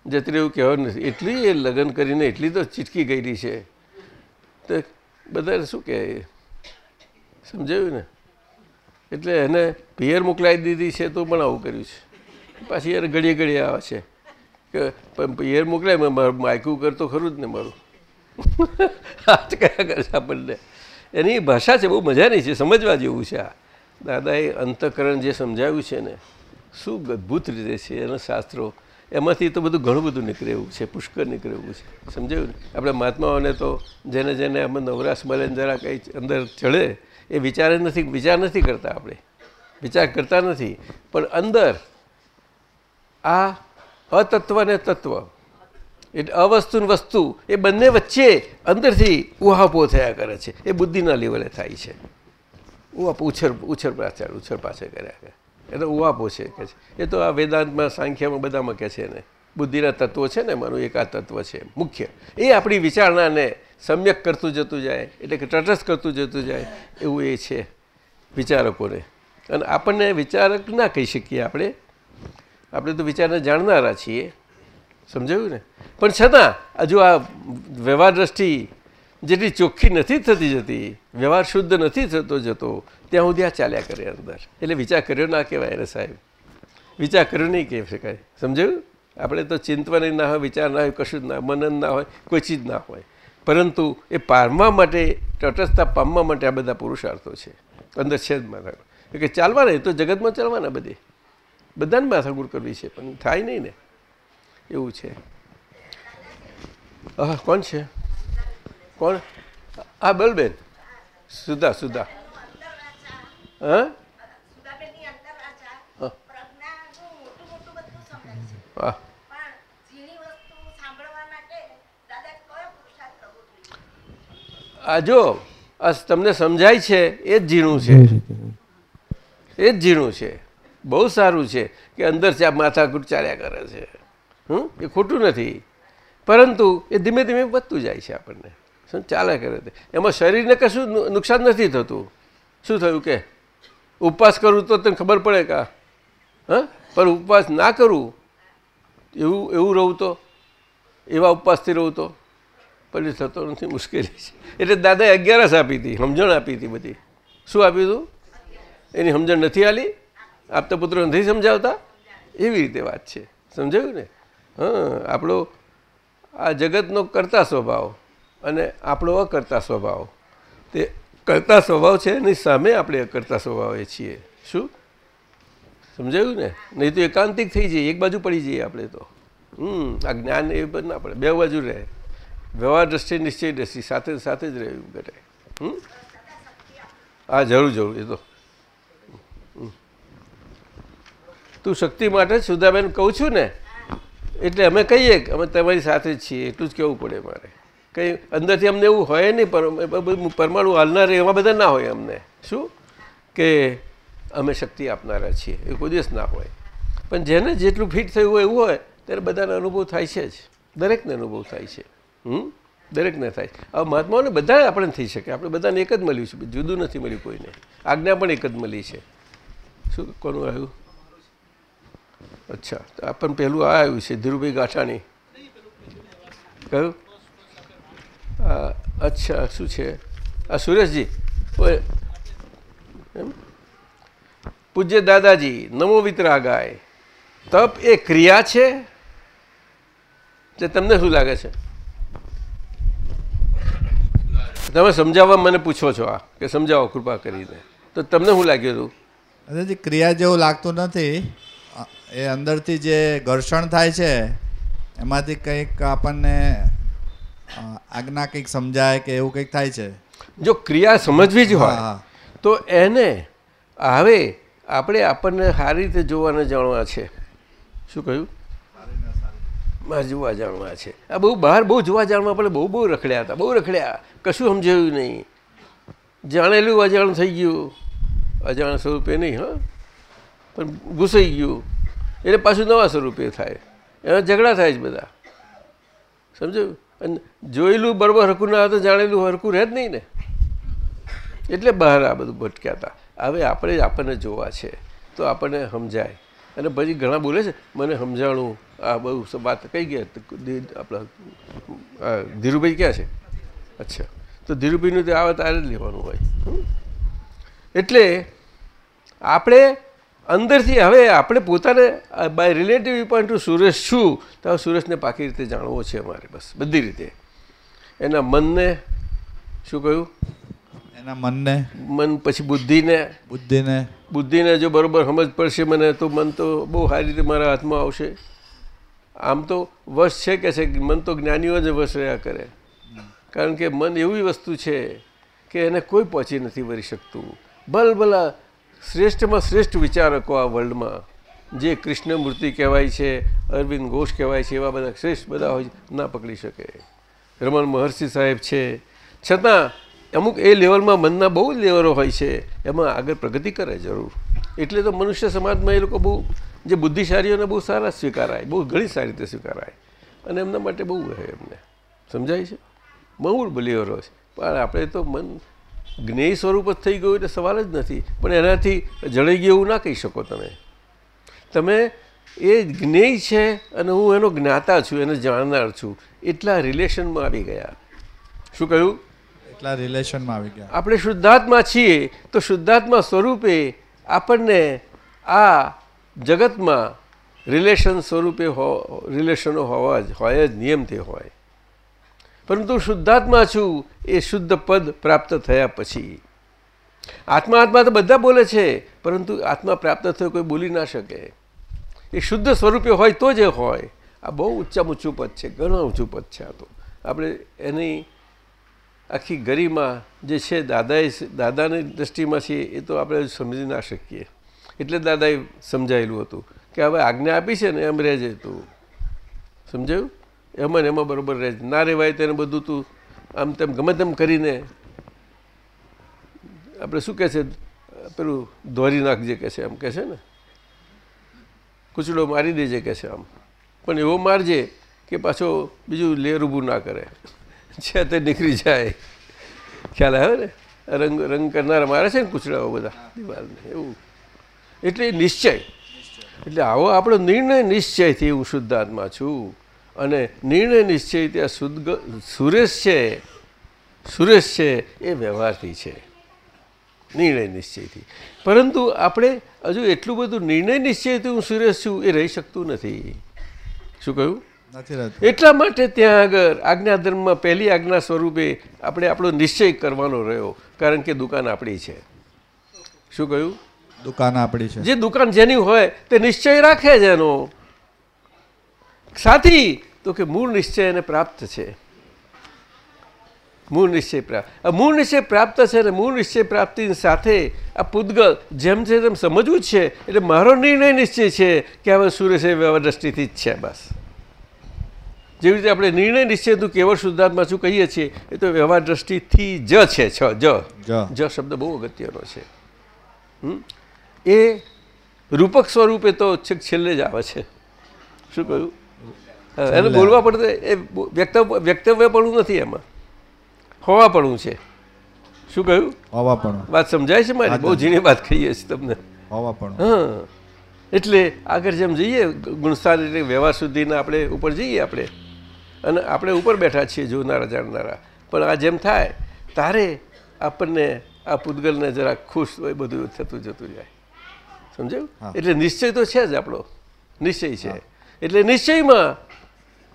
જતી રહેવું કહેવાનું નથી. એટલી એ લગ્ન કરીને એટલી તો ચીટકી ગયેલી છે. તો બધાને શું કહે? સમજાયું ને? એટલે એને પિયર મોકલાવી દીધી છે તો પણ આવું કર્યું છે. પાછી યાર ઘડીએ ઘડીએ આવે છે. કે મોકલાય મારું માયકું કરતો ખરું જ ને મારું. હાથ કયા કરશે આપણને? એની ભાષા છે, બહુ મજાની છે, સમજવા જેવું છે આ. દાદાએ અંતઃકરણ જે સમજાવ્યું છે ને, શું અદ્ભુત રીતે છે એના શાસ્ત્રો. એમાંથી તો બધું ઘણું બધું નીકળે એવું છે, પુષ્કળ નીકળે એવું છે. સમજાયું ને? આપણે મહાત્માઓને તો જેને જેને અમે નવરાશ મળે જરા કંઈ અંદર ચડે, એ વિચારે નથી, વિચાર નથી કરતા આપણે. વિચાર કરતા નથી. પણ અંદર આ અતત્વ અને તત્વ. એટલે અવસ્તુ ને વસ્તુ એ બંને વચ્ચે અંદરથી ઉહાપો થયા કરે છે. એ બુદ્ધિના લેવલે થાય છે. ઉહાપો ઉછર ઉછર પાછળ ઉછર પાછળ કર્યા કરે. એટલે ઉહાપો છે કે છે. એ તો આ વેદાંતમાં, સાંખ્યામાં બધામાં કહે છે એને બુદ્ધિના તત્વો છે ને મારું એક આ તત્વ છે. મુખ્ય. એ આપણી વિચારણાને સમ્યક કરતું જતું જાય, એટલે કે તટસ્થ કરતું જતું જાય, એવું એ છે વિચારકોને. અને આપણને વિચારક ના કહી શકીએ આપણે. આપણે તો વિચારને જાણનારા છીએ. સમજાયું ને? પણ છતાં હજુ આ વ્યવહાર દ્રષ્ટિ જેટલી ચોખ્ખી નથી થતી જતી, વ્યવહાર શુદ્ધ નથી થતો જતો, ત્યાં સુધી આ ચાલ્યા કરે અંદર. એટલે વિચાર કર્યો ના કહેવાય એને સાહેબ. વિચાર કર્યો નહીં કહી શકાય. સમજાયું? આપણે તો ચિંતન ના હોય, વિચાર ના હોય, કશું જ ના મનન ના હોય, કોઈ ચીજ ના હોય. પરંતુ એ પામવા માટે, તટસ્થતા પામવા માટે આ બધા પુરુષાર્થો છે. અંદર છેદમાં કે ચાલવાના, એ તો જગતમાં ચાલવાના બધે. બધાને માથાકૂટ કરવી છે પણ થાય નહીં ને. એવું છે. હા કોણ છે? કોણ? હા બલબેન. સુધા સુધા. હા? હા. આ જો તમને સમજાય છે એ જ ઝીણું છે. એ જ ઝીણું છે. બહુ સારું છે કે અંદર આ માથાકૂટ ચાલ્યા કરે છે. હમ? એ ખોટું નથી. પરંતુ એ ધીમે ધીમે વધતું જાય છે આપણને. શું ચાલે કરે તે એમાં શરીરને કશું નુકસાન નથી થતું. શું થયું કે? ઉપવાસ કરું તો તને ખબર પડે કા? હા? પણ ઉપવાસ ના કરું, એવું એવું રહું તો? એવા ઉપવાસથી રહું તો? પછી થતો નથી, મુશ્કેલી છે. એટલે દાદાએ અગિયારસ આપી હતી, સમજણ આપી હતી બધી. શું આપ્યું હતું? એની સમજણ નથી આલી? આપતા પુત્રો નથી સમજાવતા? એવી રીતે વાત છે. સમજાયું ને? હા, આપણો આ જગતનો કરતા સ્વભાવ અને આપણો અકર્તા સ્વભાવ. તે કરતા સ્વભાવ છે, એની સામે આપણે અકર્તા સ્વભાવે છીએ. શું? સમજાયું ને? નહીં તો એકાંતિક થઈ જઈએ, એક બાજુ પડી જઈએ આપણે તો. હમ, આ જ્ઞાન એ પણ ના પડે. બે બાજુ રહે. વ્યવહાર દ્રષ્ટિ નિશ્ચય દ્રષ્ટિ સાથે સાથે જ રહેવું ઘટે. હમ? હા, જરૂર જરૂર, એ તો હમ. તું શક્તિ માટે સુધાબેન કહું છું ને, એટલે અમે કહીએ કે અમે તમારી સાથે જ છીએ, એટલું જ કહેવું પડે મારે. કંઈ અંદરથી અમને એવું હોય નહીં, પર પરમાણુ હાલનાર એવા બધા ના હોય અમને. શું? કે અમે શક્તિ આપનારા છીએ એ કોઈ દિવસ ના હોય. પણ જેને જેટલું ફિટ થયું હોય એવું હોય, ત્યારે બધાને અનુભવ થાય છે જ. દરેકને અનુભવ થાય છે. હમ? દરેકને થાય હવે મહાત્માઓને બધા આપણે થઈ શકે. આપણે બધાને એક જ મળ્યું છે. જુદું નથી મળ્યું કોઈને. આજ્ઞા પણ એક જ મળી છે. શું? કોનું આવ્યું? અચ્છા, તો આપણને પહેલું આ આવ્યું છે, ધીરુભાઈ ગાંઠાણી. કયું? અચ્છા, શું છે? આ સુરેશજી. પૂજ્ય દાદાજી, નમો વિતરાગાય. તપ એ ક્રિયા છે? તે તમને શું લાગે છે? તમે સમજાવવા મને પૂછો છો આ, કે સમજાવો, કૃપા કરીને. તો તમને શું લાગ્યું હતું? ક્રિયા જેવું લાગતું નથી. એ અંદરથી જે ઘર્ષણ થાય છે એમાંથી કંઈક આપણને આજ્ઞા કંઈક સમજાય કે એવું કંઈક થાય છે. જો ક્રિયા સમજવી જ હોય તો એને હવે આપણે આપણને સારી રીતે જોવાને જાણવા છે. શું કહ્યું? બહાર જોવા જાણવા છે. આ બહુ બહાર બહુ જોવા જાણવા આપણે બહુ બહુ રખડ્યા હતા બહુ રખડ્યા. કશું સમજાયું નહીં. જાણેલું અજાણ થઈ ગયું. અજાણ સ્વરૂપે નહીં હા. પણ ઘૂસાઈ ગયું. એટલે પાછું નવા સ્વરૂપે થાય. એના ઝઘડા થાય જ બધા. સમજો અને જોયેલું બરોબર હરકું ના હતું જાણેલું હરકું રહે જ નહીં ને. એટલે બહાર આ બધું ભટક્યા હતા હવે આપણે જ આપણને જોવા છે. તો આપણને સમજાય. અને પછી ઘણા બોલે છે, મને સમજાણું. આ બહુ વાત કઈ ગયા? આપણા ધીરુભાઈ ક્યાં છે? અચ્છા. તો ધીરુભાઈનું તે આવે તારે જ લેવાનું હોય? એટલે આપણે અંદરથી હવે આપણે પોતાને by relative point to Suresh છું તો સુરેશને પાકી રીતે જાણવો છે અમારે બસ બધી રીતે. એના મનને શું કહ્યું? એના મનને? મન પછી બુદ્ધિને? બુદ્ધિને? બુદ્ધિને જો બરોબર સમજ પડશે મને તો મન તો બહુ સારી રીતે મારા હાથમાં આવશે. આમ તો વશ છે કે છે મન તો જ્ઞાનીઓ જ વશ રહ્યા કરે. કારણ કે મન એવી વસ્તુ છે કે એને કોઈ પહોંચી નથી વળી શકતું. ભલભલા શ્રેષ્ઠમાં શ્રેષ્ઠ વિચારકો આ વર્લ્ડમાં. જે કૃષ્ણમૂર્તિ કહેવાય છે, અરવિંદ ઘોષ કહેવાય છે, એવા બધા શ્રેષ્ઠ બધા હોય ના પકડી શકે. રમણ મહર્ષિ સાહેબ છે. છતાં, અમુક એ લેવલમાં મનના બહુ જ લેવલો હોય છે, એમાં આગળ પ્રગતિ કરે જરૂર. એટલે તો મનુષ્ય સમાજમાં એ લોકો બહુ, જે બુદ્ધિશાળીઓને બહુ સારા સ્વીકારાય, બહુ ઘણી સારી રીતે સ્વીકારાય. અને એમના માટે બહુ રહે એમને. સમજાય છે? બહુ બલિવરો છે. પણ આપણે તો મન જ્ઞેય સ્વરૂપ જ થઈ ગયું એટલે સવાલ જ નથી. પણ એનાથી જડાઈ ગયું એવું ના કહી શકો તમે. તમે એ જ્ઞેય છે અને હું એનો જ્ઞાતા છું એને જાણનાર છું. એટલા રિલેશનમાં આવી ગયા. શું કહ્યું? એટલા રિલેશનમાં આવી ગયા. આપણે શુદ્ધાત્મા છીએ તો શુદ્ધાત્મા સ્વરૂપે આપણને આ જગતમાં રિલેશન સ્વરૂપે હો રિલેશનો હોવા જ હોય જ નિયમથી હોય. પરંતુ શુદ્ધાત્મા છું એ શુદ્ધ પદ પ્રાપ્ત થયા પછી. આત્મા આત્મા તો બધા બોલે છે, પરંતુ આત્મા પ્રાપ્ત થયો કોઈ બોલી ના શકે. એ શુદ્ધ સ્વરૂપે હોય તો જ હોય. આ બહુ ઊંચા ઊંચું પદ છે, ઘણું ઊંચું પદ છે આ તો. આપણે એની આખી ગરીમાં જે છે દાદાએ દાદાની દ્રષ્ટિમાં છે એ તો આપણે સમજી ના શકીએ. એટલે દાદાએ સમજાયેલું હતું કે હવે આજ્ઞા આપી છે ને એમ રહેજે તું. સમજાયું? એમાં એમાં બરોબર રહે ના રહેવાય તેને બધું તું આમ તેમ ગમે તેમ કરીને આપણે શું કહે છે? પેલું ધોરી નાખજે કે છે એમ કહે છે ને? કૂચડો મારી દેજે કે છે આમ. પણ એવો મારજે કે પાછો બીજું લેર ઊભું ના કરે. છે તે નીકળી જાય. ખ્યાલ આવે ને? રંગ રંગ કરનારા મારે છે ને કૂચડાઓ બધા દિવાલને, એવું. એટલે નિશ્ચય. એટલે આવો આપણો નિર્ણય નિશ્ચયથી હું શુદ્ધાત્મા છું. અને નિર્ણય નિશ્ચય ત્યાં શુદ્ધ સુરેશ છે. સુરેશ છે એ વ્યવહારથી છે. નિર્ણય નિશ્ચયથી. પરંતુ આપણે હજુ એટલું બધું નિર્ણય નિશ્ચયથી હું સુરેશ છું એ રહી શકતું નથી. શું કહ્યું? એટલા માટે ત્યાં આગળ આજ્ઞા ધર્મમાં પહેલી આજ્ઞા સ્વરૂપે આપણે આપણો નિશ્ચય કરવાનો રહ્યો કારણ કે દુકાન આપણી છે. શું કહ્યું? દુકાન આપણી છે. જે દુકાન જેની હોય તે નિશ્ચય રાખે જ એનો. સાથી તો કે મૂળ નિશ્ચય એને પ્રાપ્ત છે. મૂળ નિશ્ચય પ્રાપ્ત. મૂળ નિશ્ચય પ્રાપ્ત છે અને મૂળ નિશ્ચય પ્રાપ્તિની સાથે આ પૂતગલ જેમ છે તેમ સમજવું જ છે. એટલે મારો નિર્ણય નિશ્ચય છે કે હવે સુરેશ વ્યવહાર દ્રષ્ટિથી જ છે બસ. જેવી રીતે આપણે નિર્ણય નિશ્ચય તું કેવળ શુદ્ધાત્મા શું કહીએ છીએ એ તો વ્યવહાર દ્રષ્ટિથી જ છે છ જ. જ. શબ્દ બહુ અગત્યનો છે? એ રૂપક સ્વરૂપે તો છેક છેલ્લે જ આવે છે. શું કહ્યું? એને બોલવા પડતે એ વ્યક્તવ્ય વ્યક્તવ્ય વ્યક્તવ્યપણું નથી એમાં. હોવા પણ છે. શું કહ્યું? હોવા પણ વાત સમજાય છે મારી? બહુ ઝીણી વાત કહીએ છીએ તમને. હોવા પણ હા. એટલે આગળ જેમ જઈએ ગુણસ્થાન એટલે વ્યવહાર સુધીના આપણે ઉપર જઈએ આપણે. અને આપણે ઉપર બેઠા છીએ જોનારા જાણનારા. પણ આ જેમ થાય તારે આપણને આ પૂતગલને જરા ખુશ હોય બધું થતું જતું જાય. સમજાયું? એટલે નિશ્ચય તો છે જ આપણો. નિશ્ચય છે. એટલે નિશ્ચયમાં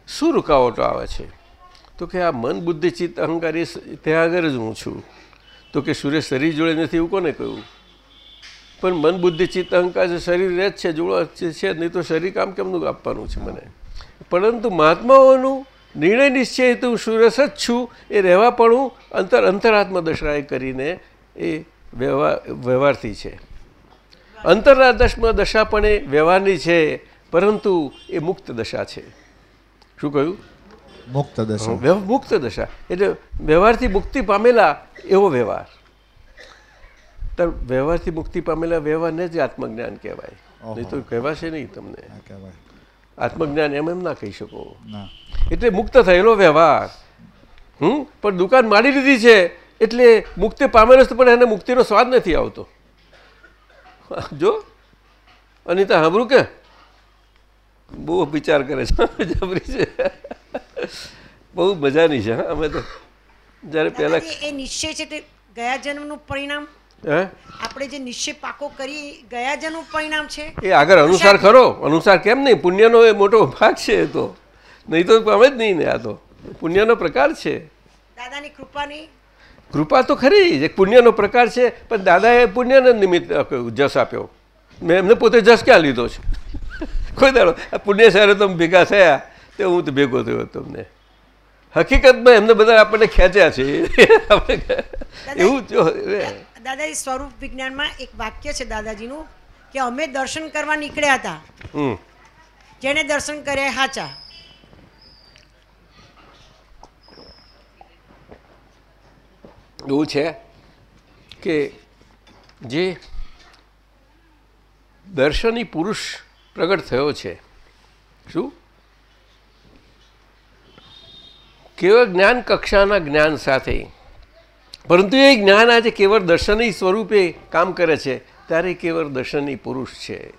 શું રૂકાવટો આવે છે? તો કે આ મન બુદ્ધિ ચિત્ત અહંકાર એ ત્યાં આગળ જ હું છું. તો કે સૂર્ય શરીર જોડે નથી એવું કોને કહ્યું? પણ મન બુદ્ધિ ચિત્ત અહંકાર શરીર જ છે, જોડો છે, નહીં તો શરીર કામ કેમનું આપવાનું છે મને? પરંતુ મહાત્માઓનું નિર્ણય નિશ્ચય હું સુરસ જ છું, એ રહેવાપણું અંતર અંતરાત્મા દશાએ કરીને એ વ્યવહાર, વ્યવહારથી છે. અંતરાદશમાં દશા પણ એ વ્યવહારની છે, પરંતુ એ મુક્ત દશા છે. શું કહ્યું? મુક્ત દશા મુક્ત દશા એટલે વ્યવહારથી મુક્તિ પામેલા એવો વ્યવહાર. તો વ્યવહારથી મુક્તિ પામેલા વ્યવહારને જ આત્મજ્ઞાન કહેવાય. નહીં તો કહેવાશે નહીં તમને. આત્મજ્ઞાન એમ એમ ના કહી શકો. એટલે મુક્ત થયેલો વ્યવહાર. હમ? પણ દુકાન મારી લીધી છે એટલે મુક્તિ પામેલો પણ એને મુક્તિનો સ્વાદ નથી આવતો. જો? અનિતા સાંભળું કે? બહુ વિચાર કરે છે. જબરી છે. બહુ મજાની છે અમે તો જ્યારે પહેલાં એ નિશ્ચય છે તે ગયા જન્મનું પરિણામ? હે? આપણે જે નિશ્ચય પાકો કરી ગયા જન્મનું પરિણામ છે? એ આગળ અનુસાર ખરો અનુસાર કેમ નહીં? પુણ્યનો એ મોટો ભાગ છે એ તો. નહીં તો અમે જ નહીં ને આ તો. પુણ્યનો પ્રકાર છે. દાદાની કૃપાની? કૃપા તો ખરી એક પુણ્યનો પ્રકાર છે પણ દાદાએ પુણ્યને નિમિત્ત જસ આપ્યો. મેં એમને પોતે જસ ક્યાં લીધો છે? કોઈ દાડો આ પુણ્ય સારે તમે ભેગા થયા તે હું તો ભેગો થયો તમને હકીકતમાં એમને બધા આપણને ખેંચ્યા છે. એવું જો દાદાજી સ્વરૂપ વિજ્ઞાનમાં એક વાક્ય છે દાદાજીનું કે અમે દર્શન કરવા નીકળ્યા હતા. જેને દર્શન કર્યા હાચા એવું છે કે જે દર્શની પુરુષ પ્રગટ થયો છે. શું? કેવળ જ્ઞાન કક્ષાના જ્ઞાન સાથે. પરંતુ એ જ્ઞાન આજે કેવળ દર્શની સ્વરૂપે કામ કરે છે, ત્યારે કેવળ દર્શની પુરુષ છે.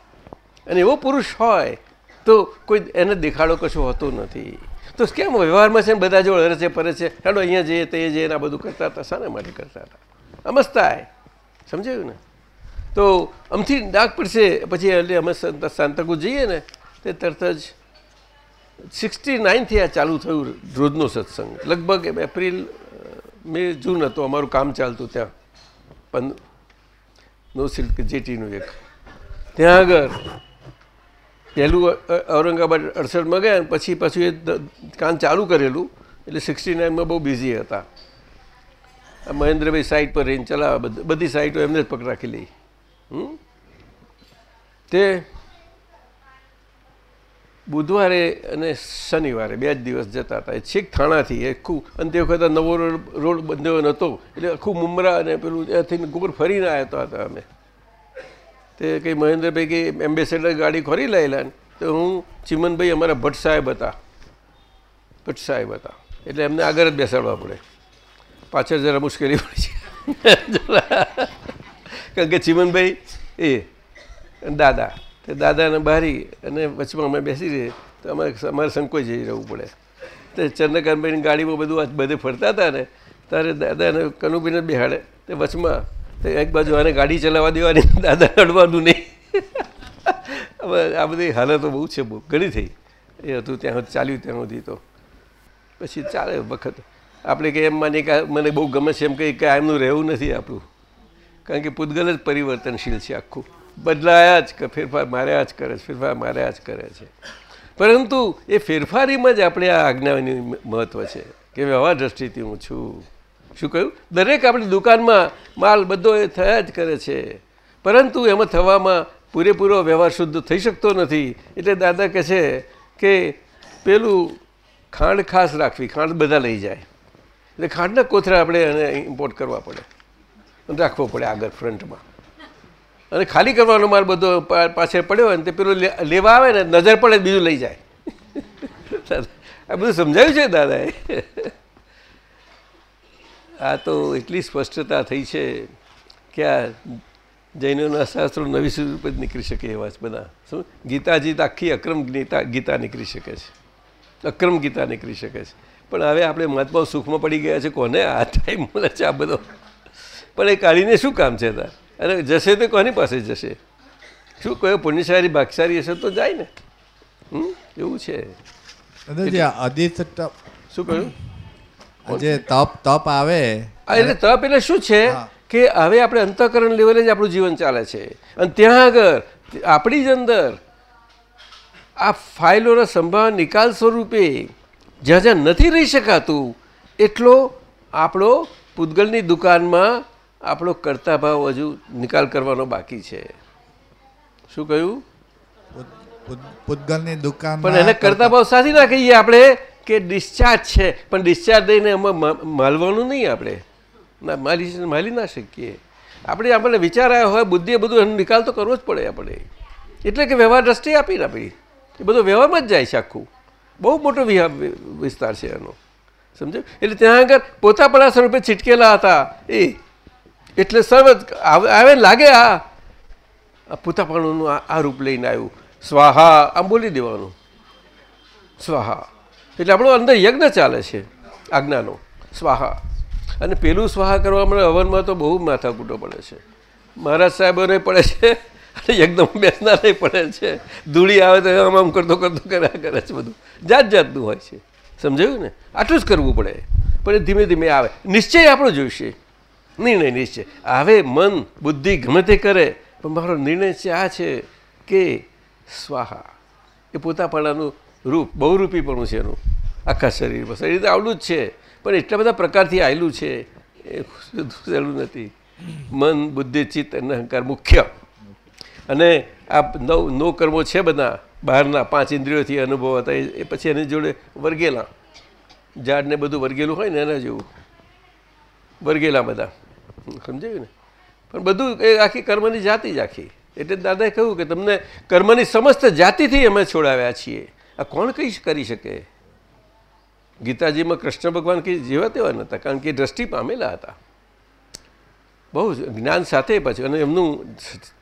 અને એવો પુરુષ હોય, તો કોઈ એને દેખાડો કશો હોતો નથી. તો કેમ વ્યવહારમાં છે બધા જો અરે છે, પરે છે? હેડો અહીંયા જઈએ તે જઈએ બધું કરતા હતા, શાના માટે કરતા હતા? અમસ્તાય સમજાયું ને? તો આમથી ડાક પડશે. પછી એટલે અમે સંત- સાંતકુ જઈએ ને, તે તરત જ સિક્સટી નાઇનથી આ ચાલુ થયું રોજનો સત્સંગ. લગભગ એપ્રિલ મે, જૂન હતો અમારું કામ ચાલતું ત્યાં. પંદ નો સિલ્ક જેટીનું એક. ત્યાં આગળ પહેલું ઔરંગાબાદ અડસઠમાં ગયા પછી પાછું એ કામ ચાલુ કરેલું. એટલે સિક્સટી નાઇનમાં બહુ બિઝી હતા. મહેન્દ્રભાઈ સાઈડ પર રહીને ચલાવે, બધ- સાઇટો એમને જ પકડ રાખી લઈ? તે બુધવારે અને શનિવારે બે જ દિવસ જતા હતા. એ છેક થાણાથી આખું અને તે વખતે નવો રોડ રોડ બંધ્યો નહોતો એટલે આખું મુમરા અને પેલું ત્યાંથી ગોર ફરીને આવ્યા હતા અમે. તે કંઈ મહેન્દ્રભાઈ કે એમ્બેસેડર ગાડી ખોરી લાયેલા ને? તો હું, ચિમનભાઈ અમારા ભટ્ટ સાહેબ હતા. ભટ્ટ સાહેબ હતા. એટલે એમને આગળ જ બેસાડવા પડે. પાછળ જરા મુશ્કેલી પડી છે. કારણ કે ચીમનભાઈ એ દાદા. તે દાદાને બહારી અને વચમાં અમે બેસી રહીએ. તો અમારે અમારે સંકોચ જઈ રહેવું પડે. તે ચંદ્રકાંતભાઈની ગાડીમાં બધું આ બધે ફરતા હતા ને, ત્યારે દાદાને કનુભાઈને બેહાડે. તે વચમાં, તે એક બાજુ આને ગાડી ચલાવવા દેવાની, દાદા અડવાનું નહીં. આ બધી હાલતો બહુ છે, બહુ ઘણી થઈ. એ હતું ત્યાં ચાલ્યું ત્યાં સુધી તો. પછી ચાલે વખત. આપણે કે એમ માની કે મને બહુ ગમે છે એમ કંઈ કે એમનું રહેવું નથી આપણું. કારણ કે પૂતગલ જ પરિવર્તનશીલ છે આખું. બદલાયા જ ફેરફાર માર્યા જ કરે છે, ફેરફાર માર્યા જ કરે છે. પરંતુ એ ફેરફારીમાં જ આપણે આ આજ્ઞાની મહત્વ છે કે વ્યવહાર દ્રષ્ટિથી હું છું. શું કહ્યું? દરેક આપણી દુકાનમાં માલ બધો એ થયા જ કરે છે. પરંતુ એમાં થવામાં પૂરેપૂરો વ્યવહાર શુદ્ધ થઈ શકતો નથી. એટલે દાદા કહે છે કે પેલું ખાંડ ખાસ રાખવી, ખાંડ બધા લઈ જાય. એટલે ખાંડના કોથરા આપણે એને ઇમ્પોર્ટ કરવા પડે. રાખવો પડે આગળ ફ્રન્ટમાં. અને ખાલી કરવાનો માલ બધો પાછળ પડ્યો હોય ને તે પેલું લેવા આવે ને નજર પડે બીજું લઈ જાય. આ બધું સમજાયું છે દાદાએ? આ તો એટલી સ્પષ્ટતા થઈ છે કે આ જૈનોના શાસ્ત્રો નવી સ્વરૂપ જ નીકળી શકે એવા છે બધા. શું? ગીતાજી તો આખી અક્રમ ગીતા ગીતા નીકળી શકે છે. અક્રમ ગીતા નીકળી શકે છે. પણ હવે આપણે મહાત્માઓ સુખમાં પડી ગયા છે કોને? આ ટાઈમ મળે છે આ બધો. પણ એ કાઢીને શું કામ છે તાર? અને જશે તો કોની પાસે જશે? શું કયો પુણ્યશાળી ભાગશાળી હશે તો જાય ને? હમ? એવું છે. શું કહ્યું? જે તપ તપ આવે એટલે તપ એટલે શું છે કે હવે આપણે અંતઃકરણ લેવલે જ આપણું જીવન ચાલે છે. અને ત્યાં આગળ આપણી જ અંદર આ ફાઇલોના સંભાળ નિકાલ સ્વરૂપે જ્યાં જ્યાં નથી રહી શકાતું એટલો આપણો પૂતગલની દુકાનમાં આપણો કરતા ભાવ હજુ નિકાલ કરવાનો બાકી છે. શું કહ્યું? પૂત- પૂત- પૂતગલની દુકાન પણ એને કરતા ભાવ સાચી ના કહીએ આપણે કે ડિસ્ચાર્જ છે. પણ ડિસ્ચાર્જ દઈને એમાં માલવાનું નહીં આપણે. ના માલી માલી ના શકીએ. આપણે આપણે વિચાર આવ્યો હોય બુદ્ધિએ બધું એનો નિકાલ તો કરવો જ પડે આપણે. એટલે કે વ્યવહાર દ્રષ્ટિ આપીને આપણી એ બધો વ્યવહારમાં જ જાય છે આખું. બહુ મોટો વિસ્તાર છે એનો. સમજો એટલે ત્યાં આગળ પોતા પોતાપણા સ્વરૂપે છીટકેલા હતા. એ એટલે સર્વ આવે લાગે આ. પોતાપણુંનું આ રૂપ લઈને આવ્યું. સ્વાહા, આમ બોલી દેવાનું. સ્વાહા. એટલે આપણો અંદર યજ્ઞ ચાલે છે, આજ્ઞાનો. સ્વાહા. અને પેલું સ્વાહા માટે હવનમાં તો બહુ માથાકૂટો પડે છે. મહારાજ સાહેબોને પડે છે, અને યજ્ઞમાં બેસનારે પડે છે. ધૂળી આવે તો આમ આમ કરતો કરતો કર્યા કરે છે બધું. જાત જાતનું હોય છે. સમજાયું ને? આટલું જ કરવું પડે. પણ ધીમે ધીમે આવે. નિશ્ચય આપણો જોઈશે. નિર્ણય નિશ્ચય. હવે મન, બુદ્ધિ ગમે તે કરે, પણ મારો નિર્ણય છે આ છે કે સ્વાહા. એ પોતાપણાનું રૂપ બહુરૂપીપણું છે એનું. આખા શરીરમાં શરીર તો આવડું જ છે, પણ એટલા બધા પ્રકારથી આવેલું છે, એ સહેલું નથી. મન, બુદ્ધિ, ચિત્ત અને અહંકાર મુખ્ય. અને આ નવ નો કર્મો છે બધા. બહારના પાંચ ઇન્દ્રિયોથી અનુભવ હતા એ પછી એની જોડે વર્ગેલા ઝાડને બધું વર્ગેલું હોય ને એના જેવું. વર્ગેલા બધા. સમજાયું ને? પણ બધું એ આખી કર્મની જાતિ જ આખી. એટલે દાદાએ કહ્યું કે તમને કર્મની સમસ્ત જાતિથી અમે છોડાવ્યા છીએ. આ કોણ કઈ કરી શકે? ગીતાજીમાં કૃષ્ણ ભગવાન કે જેવા તેવા નહોતા, કારણ કે દ્રષ્ટિ પામેલા હતા. બહુ જ્ઞાન સાથે પછી, અને એમનું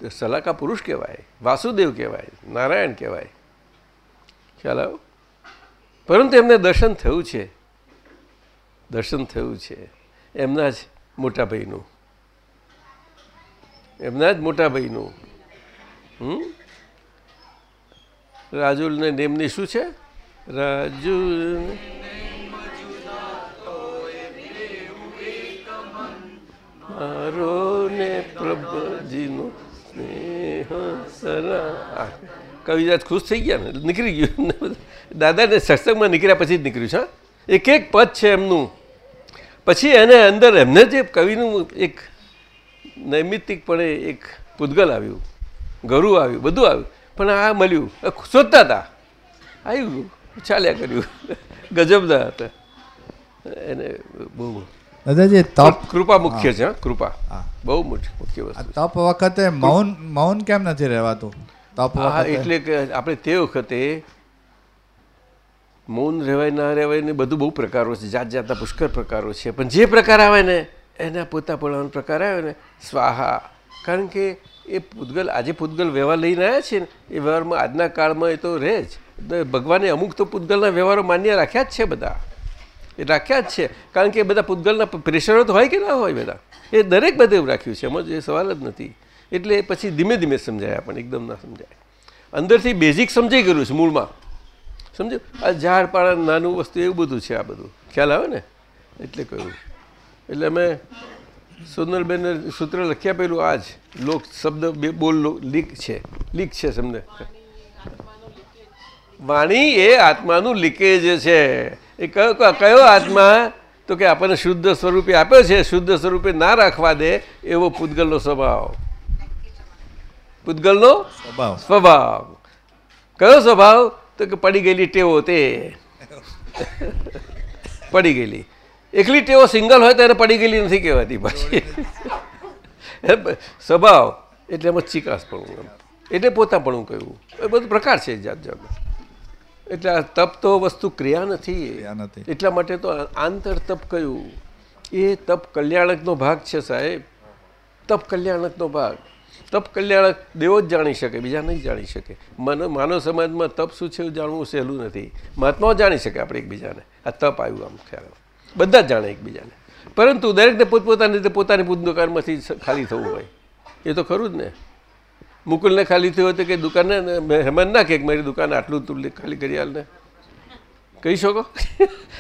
સલાકા પુરુષ કહેવાય, વાસુદેવ કહેવાય, નારાયણ કહેવાય. ખ્યાલ આવ્યો? પરંતુ એમને દર્શન થયું છે. દર્શન થયું છે. એમના જ મોટા ભાઈનું. એમના જ મોટા ભાઈનું. હમ? રાજુલને નેમની શું છે? રાજુ મારો ને પ્રભુજીનો સ્નેહ સરા કવિરાજ ખુશ થઈ ગયા ને? નીકળી ગયું દાદાને સત્સંગમાં નીકળ્યા પછી જ નીકળ્યું છે? એક એક પદ છે એમનું. પછી એને અંદર એમને જે કવિનું એક નૈમિત્તિકપણે એક પૂતગલ આવ્યું ગરુ આવ્યું બધું આવ્યું. પણ આ મળ્યું શોધતા હતા. આવ્યું ચાલ્યા કર્યું. ગજબના હતા. એને બહુ દાદાજી તપ કૃપા મુખ્ય છે હા, કૃપા. હા. બહુ મુખ્ય વસ્તુ તપ વખતે મૌન મૌન કેમ નથી રહેવાતું? તપ એટલે કે આપણે તે વખતે મૌન રહેવાય ના રહેવાય ને બધું બહુ પ્રકારો છે. જાત જાતના પુષ્કળ પ્રકારો છે. પણ જે પ્રકાર આવે ને એના પોતા પોતાનો પ્રકાર આવ્યો ને, સ્વાહા. કારણ કે એ પૂતગલ, આજે પૂતગલ વ્યવહાર લઈને આવ્યા છે ને, એ વ્યવહારમાં આજના કાળમાં એ તો રહે જ. ભગવાને અમુક તો પૂતગલના વ્યવહારો માન્ય રાખ્યા જ છે બધા. એ રાખ્યા જ છે. કારણ કે બધા પૂતગલના પ્રેશરો તો હોય કે ના હોય બધા? એ દરેક બધે રાખ્યું છે. એમાં એ સવાલ જ નથી. એટલે પછી ધીમે ધીમે સમજાય પણ એકદમ ના સમજાય. અંદરથી બેઝિક સમજાઈ ગયું છે મૂળમાં. સમજો આ ઝાડ પાડા નાનું વસ્તુ એવું બધું છે આ બધું. ખ્યાલ આવે ને? એટલે કહ્યું. એટલે અમે સોનલબેનને સૂત્ર લખ્યા પેલું આ જ લોક શબ્દ બે બોલ લીક છે. લીક છે તમને વાણી એ આત્માનું લીકેજ છે. એ કયો કયો આત્મા? તો કે આપણને શુદ્ધ સ્વરૂપે આપ્યો છે. શુદ્ધ સ્વરૂપે ના રાખવા દે એવો પૂતગલનો સ્વભાવ. પૂતગલનો સ્વભાવ. સ્વભાવ. કયો સ્વભાવ? તો કે પડી ગયેલી ટેવો તે. પડી ગયેલી. એકલી ટેવો સિંગલ હોય તો એને પડી ગયેલી નથી કહેવાતી પછી. સ્વભાવ. એટલે એમાં ચિકાસપણું પણ એટલે હું કહ્યું. એ બધું પ્રકાર છે જાત જાત એટલે આ તપ તો વસ્તુ ક્રિયા નથી. એટલા માટે તો આંતર તપ કયું એ તપ કલ્યાણકનો ભાગ છે સાહેબ. તપ કલ્યાણકનો ભાગ. તપ કલ્યાણક દેવો જ જાણી શકે બીજા નહીં જાણી શકે. માનવ સમાજમાં તપ શું છે એવું જાણવું સહેલું નથી. મહાત્માઓ જાણી શકે આપણે એકબીજાને. આ તપ આવ્યું આમ ખ્યાલ બધા જ જાણે એકબીજાને. પરંતુ દરેકને પોતપોતાની રીતે પોતાની પુસ્તકારમાંથી ખાલી થવું હોય. એ તો ખરું જ ને. મુકુલને ખાલી થયું હતું કે દુકાને હેમાન ના કે મારી દુકાન આટલું તું ખાલી કરી હાલને કહી શકો?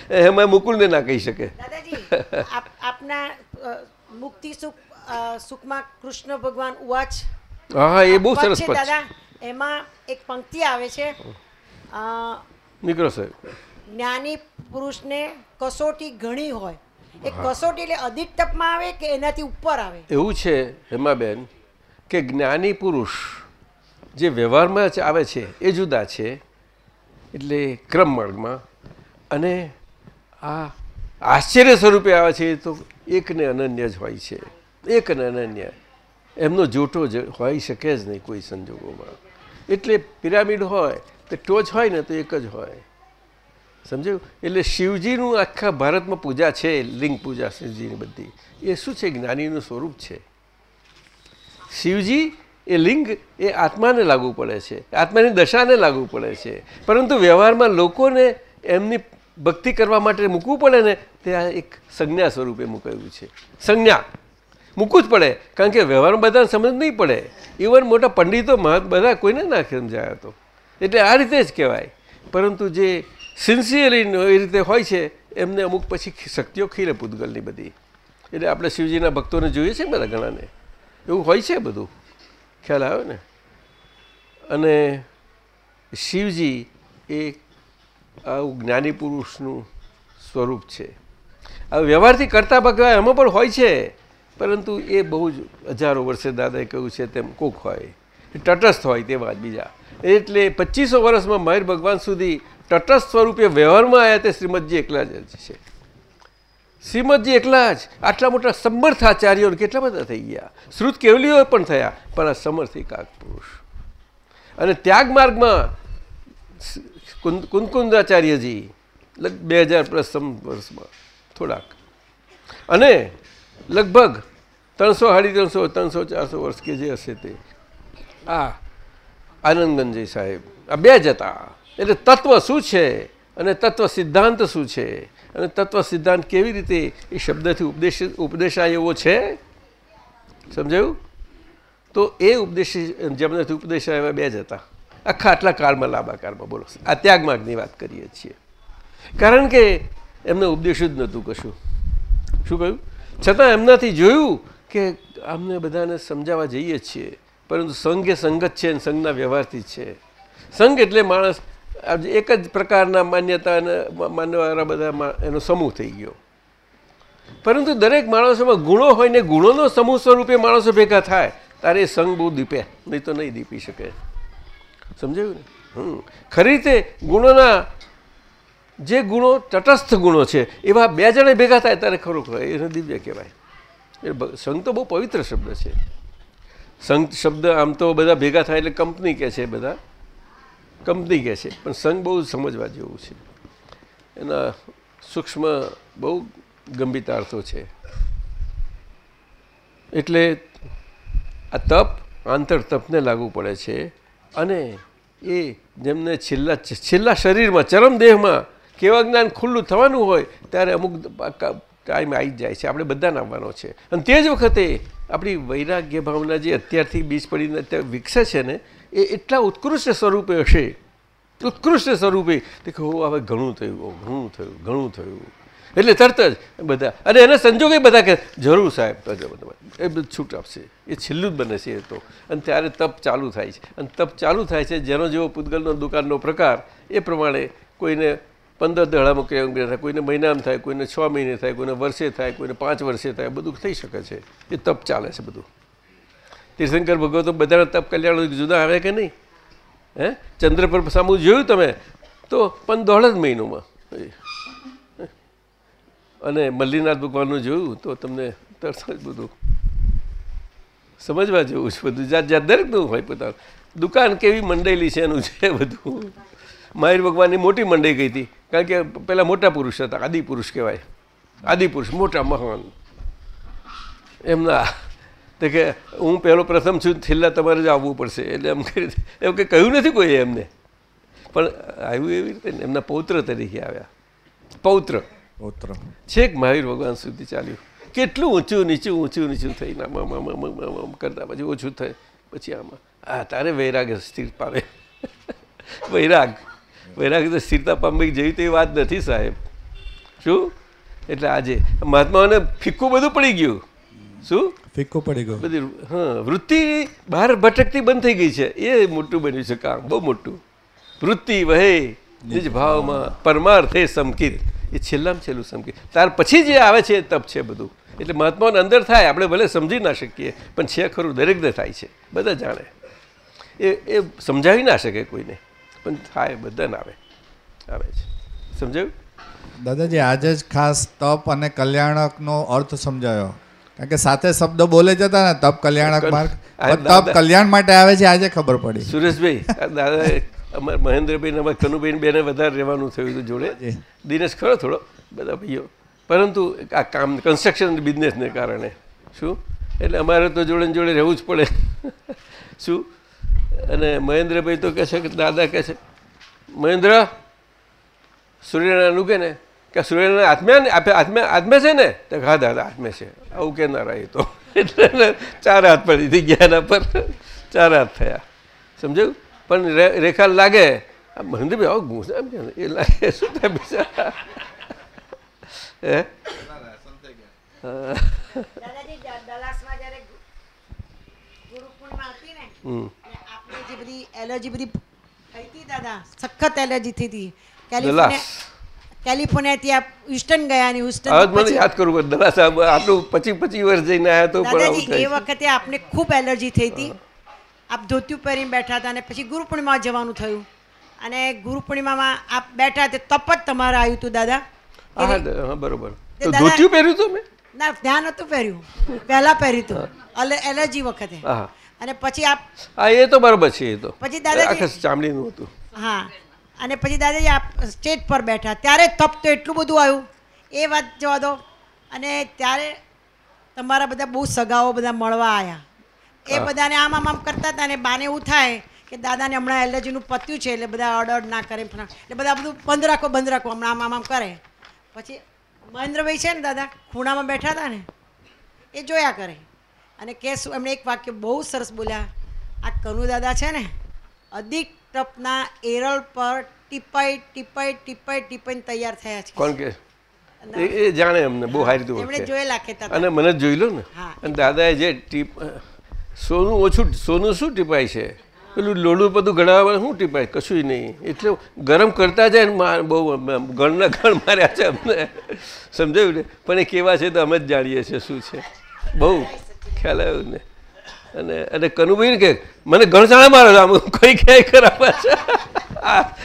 હેમાં મુકુલને ના કહી શકે. આપ આપના મુક્તિ સુખ સુખમાં કૃષ્ણ ભગવાન ઉવાચ. હા એ બહુ સરસ દાદા. એમાં એક પંક્તિ આવે છે. નીકળો સાહેબ. જ્ઞાની પુરુષને કસોટી ઘણી હોય. એ કસોટી એટલે અધિક તપમાં આવે કે એનાથી ઉપર આવે? એવું છે હેમાબેન કે જ્ઞાની પુરુષ જે વ્યવહારમાં આવે છે એ જુદા છે એટલે ક્રમ માર્ગમાં અને આ આશ્ચર્ય સ્વરૂપે આવે છે એ તો એકને અનન્ય જ હોય છે. એકને અનન્ય. એમનો જોટો જ હોઈ શકે જ નહીં કોઈ સંજોગોમાં. એટલે પિરામિડ હોય તો ટોચ હોય ને તો એક જ હોય. સમજાયું? એટલે શિવજીનું આખા ભારતમાં પૂજા છે, લિંગ પૂજા, શિવજીની બધી. એ શું છે? જ્ઞાનીનું સ્વરૂપ છે. શિવજી એ લિંગ એ આત્માને લાગુ પડે છે. આત્માની દશાને લાગુ પડે છે. પરંતુ વ્યવહારમાં લોકોને એમની ભક્તિ કરવા માટે મૂકવું પડે ને, તે આ એક સંજ્ઞા સ્વરૂપે મૂકાયું છે. સંજ્ઞા. મૂકવું જ પડે, કારણ કે વ્યવહારમાં બધાને સમજ નહીં પડે. ઇવન મોટા પંડિતો બધા કોઈને ના સમજાયો તો. એટલે આ રીતે જ કહેવાય. પરંતુ જે સિન્સિયરલી એ રીતે હોય છે, એમને અમુક પછી શક્તિઓ ખીલે પૂતગલની બધી. એટલે આપણે શિવજીના ભક્તોને જોઈએ છે બધા ઘણાને એવું હોય છે બધું? ખ્યાલ આવ્યો ને? અને શિવજી એ આવું જ્ઞાની પુરુષનું સ્વરૂપ છે. આ વ્યવહારથી કરતા ભગવાન એમાં પણ હોય છે, પરંતુ એ બહુ જ હજારો વર્ષે દાદાએ કહ્યું છે તેમ કોક હોય. તટસ્થ હોય તેવા જ બીજા. એટલે પચીસો વર્ષમાં મહેર ભગવાન સુધી તટસ્થ સ્વરૂપે વ્યવહારમાં આવ્યા તે શ્રીમદજી એકલા જ છે. શ્રીમદજી એકલા જ આટલા મોટા સમર્થ આચાર્યો કેટલા બધા થઈ ગયા. શ્રુત કેવલીઓ પણ થયા, પણ આ સમર્થ એકાક પુરુષ. અને ત્યાગ માર્ગમાં કુંદ- કુંદકુંદાચાર્યજી લગ, બે હજાર પ્લસ વર્ષમાં, થોડાક. અને લગભગ ત્રણસો સાડી ત્રણસો ત્રણસો ચારસો વર્ષ કે જે હશે તે. આ આનંદગંજય સાહેબ, આ બે જ હતા. એટલે તત્વ શું છે? અને તત્વ સિદ્ધાંત શું છે? અને તત્વ સિદ્ધાંત કેવી રીતે એ શબ્દથી ઉપદેશ ઉપદેશાય એવો છે? સમજાયું? તો એ ઉપદેશ, જેમનાથી ઉપદેશાય એવા બે જ હતા. આખા આટલા કાળમાં, લાંબા કાળમાં, બોલો. આ ત્યાગમાર્ગની વાત કરીએ છીએ. કારણ કે એમને ઉપદેશ જ નહોતું કશું. શું કહ્યું? છતાં એમનાથી જોયું કે અમને બધાને સમજાવવા જઈએ છીએ. પરંતુ સંઘ એ સંગત છે અને સંઘના વ્યવહારથી છે. સંઘ એટલે માણસ એક જ પ્રકારના માન્યતા માનવાળા બધા એનો સમૂહ થઈ ગયો. પરંતુ દરેક માણસોમાં ગુણો હોય ને ગુણોનો સમૂહ સ્વરૂપે માણસો ભેગા થાય, તારે એ સંઘ બહુ દીપે, નહીં તો નહીં દીપી શકે. સમજાયું ને? હમ. ખરી રીતે ગુણોના જે ગુણો તટસ્થ ગુણો છે, એવા બે જણે ભેગા થાય ત્યારે ખરું ખરું એને દિવ્ય કહેવાય. એ સંગ તો બહુ પવિત્ર શબ્દ છે. સંઘ શબ્દ આમ તો બધા ભેગા થાય એટલે કંપની કહે છે બધા. કંપની કહે છે. પણ સંઘ બહુ સમજવા જેવું છે. એના સૂક્ષ્મ બહુ ગંભીરતાર્થો છે. એટલે આ તપ, આંતર તપને લાગુ પડે છે અને એ જેમને છેલ્લા છેલ્લા શરીરમાં, ચરમદેહમાં કેવા જ્ઞાન ખુલ્લું થવાનું હોય, ત્યારે અમુક ટાઈમ આવી જ જાય છે. આપણે બધાને આવવાનો છે. અને તે જ વખતે આપણી વૈરાગ્ય ભાવના જે અત્યારથી બીજ પડીને અત્યારે વિકસે છે ને એ એટલા ઉત્કૃષ્ટ સ્વરૂપે હશે. ઉત્કૃષ્ટ સ્વરૂપે. તે કહો હવે ઘણું થયું ઘણું થયું ઘણું થયું. એટલે તરત જ બધા, અને એના સંજોગે બધા કે, જરૂર સાહેબ એ બધું છૂટ આપશે. એ છેલ્લું જ બને છે એ તો. અને ત્યારે તપ ચાલુ થાય છે. અને તપ ચાલુ થાય છે, જેનો જેવો પૂતગલનો દુકાનનો પ્રકાર, એ પ્રમાણે કોઈને પંદર દહાડામાં ક્રિયાંગ થાય, કોઈને મહિનામાં થાય, કોઈને છ મહિને થાય, કોઈને વર્ષે થાય, કોઈને પાંચ વર્ષે થાય, બધું થઈ શકે છે. એ તપ ચાલે છે બધું. તીર્થંકર ભગવતો બધાના તપ કલ્યાણ જુદા આવે કે નહીં? હે? ચંદ્ર પર સામું જોયું તમે, તો પણ દોઢ જ મહિનોમાં. અને મલ્લીનાથ ભગવાનનું જોયું, તો તમને તરત જ બધું સમજવા જેવું છે બધું. જાત જાત દરેકનું હોય પોતાનું. દુકાન કેવી મંડેલી છે એનું છે બધું. માહિર ભગવાનની મોટી મંડઈ ગઈ હતી. કારણ કે પહેલાં મોટા પુરુષ હતા આદિપુરુષ કહેવાય. આદિપુરુષ મોટા મહાન. એમના તો કે હું પહેલો પ્રથમ છું છેલ્લા તમારે જ આવવું પડશે. એટલે એમ કરી એમ કે કહ્યું નથી કોઈ એમને. પણ આવ્યું એવી રીતે એમના પૌત્ર તરીકે આવ્યા. પૌત્ર. પૌત્ર. છેક મહાવીર ભગવાન સુધી ચાલ્યું. કેટલું ઊંચું નીચું ઊંચું નીચું થઈને આમાં આમ કરતા પછી ઓછું થાય. પછી આમાં આ તારે વૈરાગ સ્થિર પામે વૈરાગ. વૈરાગ તો સ્થિરતા પામવી જેવી તેવી વાત નથી સાહેબ. શું? એટલે આજે મહાત્માઓને ફિક્કું બધું પડી ગયું. શું? ફિક્કું પડી ગયો. બધી હા વૃત્તિ બહાર ભટકતી બંધ થઈ ગઈ છે. એ મોટું બન્યું છે કામ બહુ મોટું. વૃત્તિ વહે નિજ ભાવમાં પરમાર્થે સમકિત એ છેલ્લામાં છેલ્લું સમકિત ત્યાર પછી જે આવે છે એ તપ છે બધું. એટલે મહાત્માઓને અંદર થાય આપણે ભલે સમજી ના શકીએ પણ છે ખરું દરેકને થાય છે. બધા જાણે. એ એ સમજાવી ના શકે કોઈને. પણ થાય બધાને આવે. આવે છે. સમજાયું? દાદાજી આજે જ ખાસ તપ અને કલ્યાણકનો અર્થ સમજાયો. કારણ કે સાથે શબ્દો બોલે જતા ને તપ કલ્યાણક માર્ગ. તપ કલ્યાણ માટે આવે છે આજે ખબર પડી. સુરેશભાઈ દાદા અમારા મહેન્દ્રભાઈ ને અમારા કનુભાઈ બેને વધારે રહેવાનું થયું હતું જોડે. દિનેશ ખરો થોડો? બધા ભાઈઓ. પરંતુ આ કામ કન્સ્ટ્રક્શન બિઝનેસને કારણે. શું? એટલે અમારે તો જોડે જોડે રહેવું જ પડે. શું? અને મહેન્દ્રભાઈ તો કહે છે કે દાદા કહે છે મહેન્દ્ર સૂર્યનારાયણ ઉગે ને? કે સૂર્યનારાયણ આત્મ્યા આપે આત્મે છે ને? તો હા દાદા આત્મે છે. આવું કહેનારા એ તો. એટલે ચાર હાથ પડી હતી ગયા પર. ચાર હાથ થયા. સમજાયું? પણ રેખા લાગે મહેન્દ્રભાઈ આવું ગુંસ એ લાગે શું થાય બિચારા? હે? એલર્જી બધી થઈ હતી દાદા સખત એલર્જી થઈ હતી. કેલિફોર્નિયા કેલિફોર્નિયાથી આપ હ્યુસ્ટન ગયા ને હ્યુસ્ટન હવે મને યાદ કરવું દલા સાહેબ આટલું પચીસ પચીસ વર્ષ જઈને આવ્યા તો પણ એ વખતે આપને ખૂબ એલર્જી થઈ હતી. આપ ધોતિયું પહેરીને બેઠા હતા અને પછી ગુરુ પૂર્ણિમા જવાનું થયું. અને ગુરુ પૂર્ણિમામાં આપ બેઠા તે તપ જ તમારે આવ્યું હતું દાદા. હા બરોબર. તે તો ધોતિયું પહેર્યું હતું મેં ના ધ્યાન હતું પહેર્યું. પહેલાં પહેર્યું હતું. એલર્જી વખતે. અને પછી આપ હા એ તો બરાબર છે એ તો. પછી દાદા ચામડીનું હતું. હા. અને પછી દાદાજી આ સ્ટેજ પર બેઠા. ત્યારે તપ તો એટલું બધું આવ્યું. એ વાત જવા દો. અને ત્યારે તમારા બધા બહુ સગાઓ બધા મળવા આવ્યા એ બધાને આમ આમ આમ કરતા હતા અને બાને એવું થાય કે દાદાને હમણાં એલર્જીનું પત્યું છે એટલે બધા અડ અડ ના કરે એટલે બધા બધું બંધ રાખો બંધ રાખો. હમણાં આમ આમ આમ કરે. પછી મહેન્દ્રભાઈ છે ને દાદા ખૂણામાં બેઠા હતા ને એ જોયા કરે. અને કે શું એમણે એક વાક્ય બહુ સરસ બોલ્યા. આ કનુ દાદા છે ને અધિક ટપના એરલ પર ટીપાઈ ટીપાઈ ટીપાઈ ટીપાઈને તૈયાર થયા છે. કોણ કે? એ જાણે અમને બહુ સારી રીતે એમણે જોયેલા કહેતા અને મને જોઈ લો ને. અને દાદાએ જે ટીપ સોનું ઓછું સોનું શું ટીપાય છે? પેલું લોડું બધું ગળાવા શું ટીપાય કશું નહીં. એટલે ગરમ કરતા જાય ને બહુ ગણના ગણ માર્યા છે અમને. સમજાયું ને? પણ એ કેવા છે તો અમે જ જાણીએ છીએ શું છે. બહુ. ખ્યાલ આવ્યો ને? અને અને કનુભાઈ ને કે, મને ગણસાણા મારો આમ કઈ ક્યાંય ખરાબ છે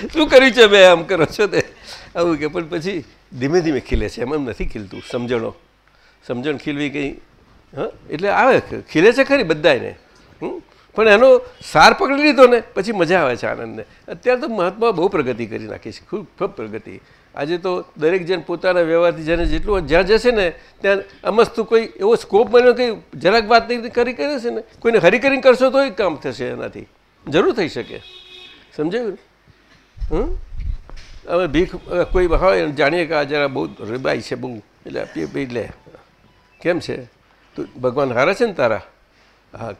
શું કર્યું છે મેં આમ કરો છો તે? આવું કે, પણ પછી ધીમે ધીમે ખીલે છે. એમ એમ નથી ખીલતું, સમજણો. સમજણ ખીલવી કંઈ, હા, એટલે આવે ખીલે છે ખરી બધાને? પણ એનો સાર પકડી લીધો ને, પછી મજા આવે છે આનંદને. અત્યારે તો મહાત્મા બહુ પ્રગતિ કરી નાખી છે, ખૂબ ખૂબ પ્રગતિ. આજે તો દરેક જણ પોતાના વ્યવહારથી જેને જેટલું જ્યાં જશે ને, ત્યાં અમસ્તુ કોઈ એવો સ્કોપ મળ્યો કે જરાક વાત નહીં કરી કરે છે ને, કોઈને હરી કરશો તો કામ થશે એનાથી. જરૂર થઈ શકે. સમજાયું હમ? અમે ભીખ કોઈ હોય જાણીએ કે આ જરા બહુ રીબાઈ છે, બહુ. એટલે આપીએ ભાઈ, લે. કેમ છે? તું ભગવાન હારા છે ને તારા? હા,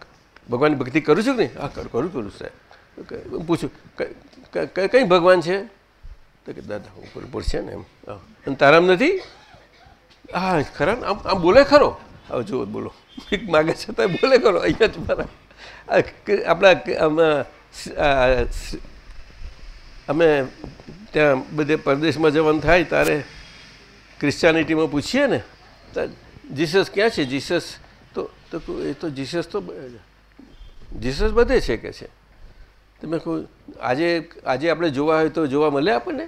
ભગવાનની ભક્તિ કરું છું કે નહીં? હા, કરું કરું સાહેબ. પૂછું કઈ ભગવાન છે? તો કે, દાદા ઉપર ઉપર ને એમ. અને તારામ નથી? હા, ખરા ને? આમ આમ બોલે ખરો. હવે જુઓ, બોલો. એક માગે છે તો બોલે ખરો. અહીંયા જ મારા. આપણા અમે ત્યાં બધે પરદેશમાં જવાનું થાય ત્યારે ક્રિશ્ચિયાનિટીમાં પૂછીએ ને જીસસ ક્યાં છે? જીસસ તો તો, એ તો જીસસ તો, જીસસ બધે છે કે છે? તમે કહો, આજે આજે આપણે જોવા હોય તો જોવા મળે આપણને?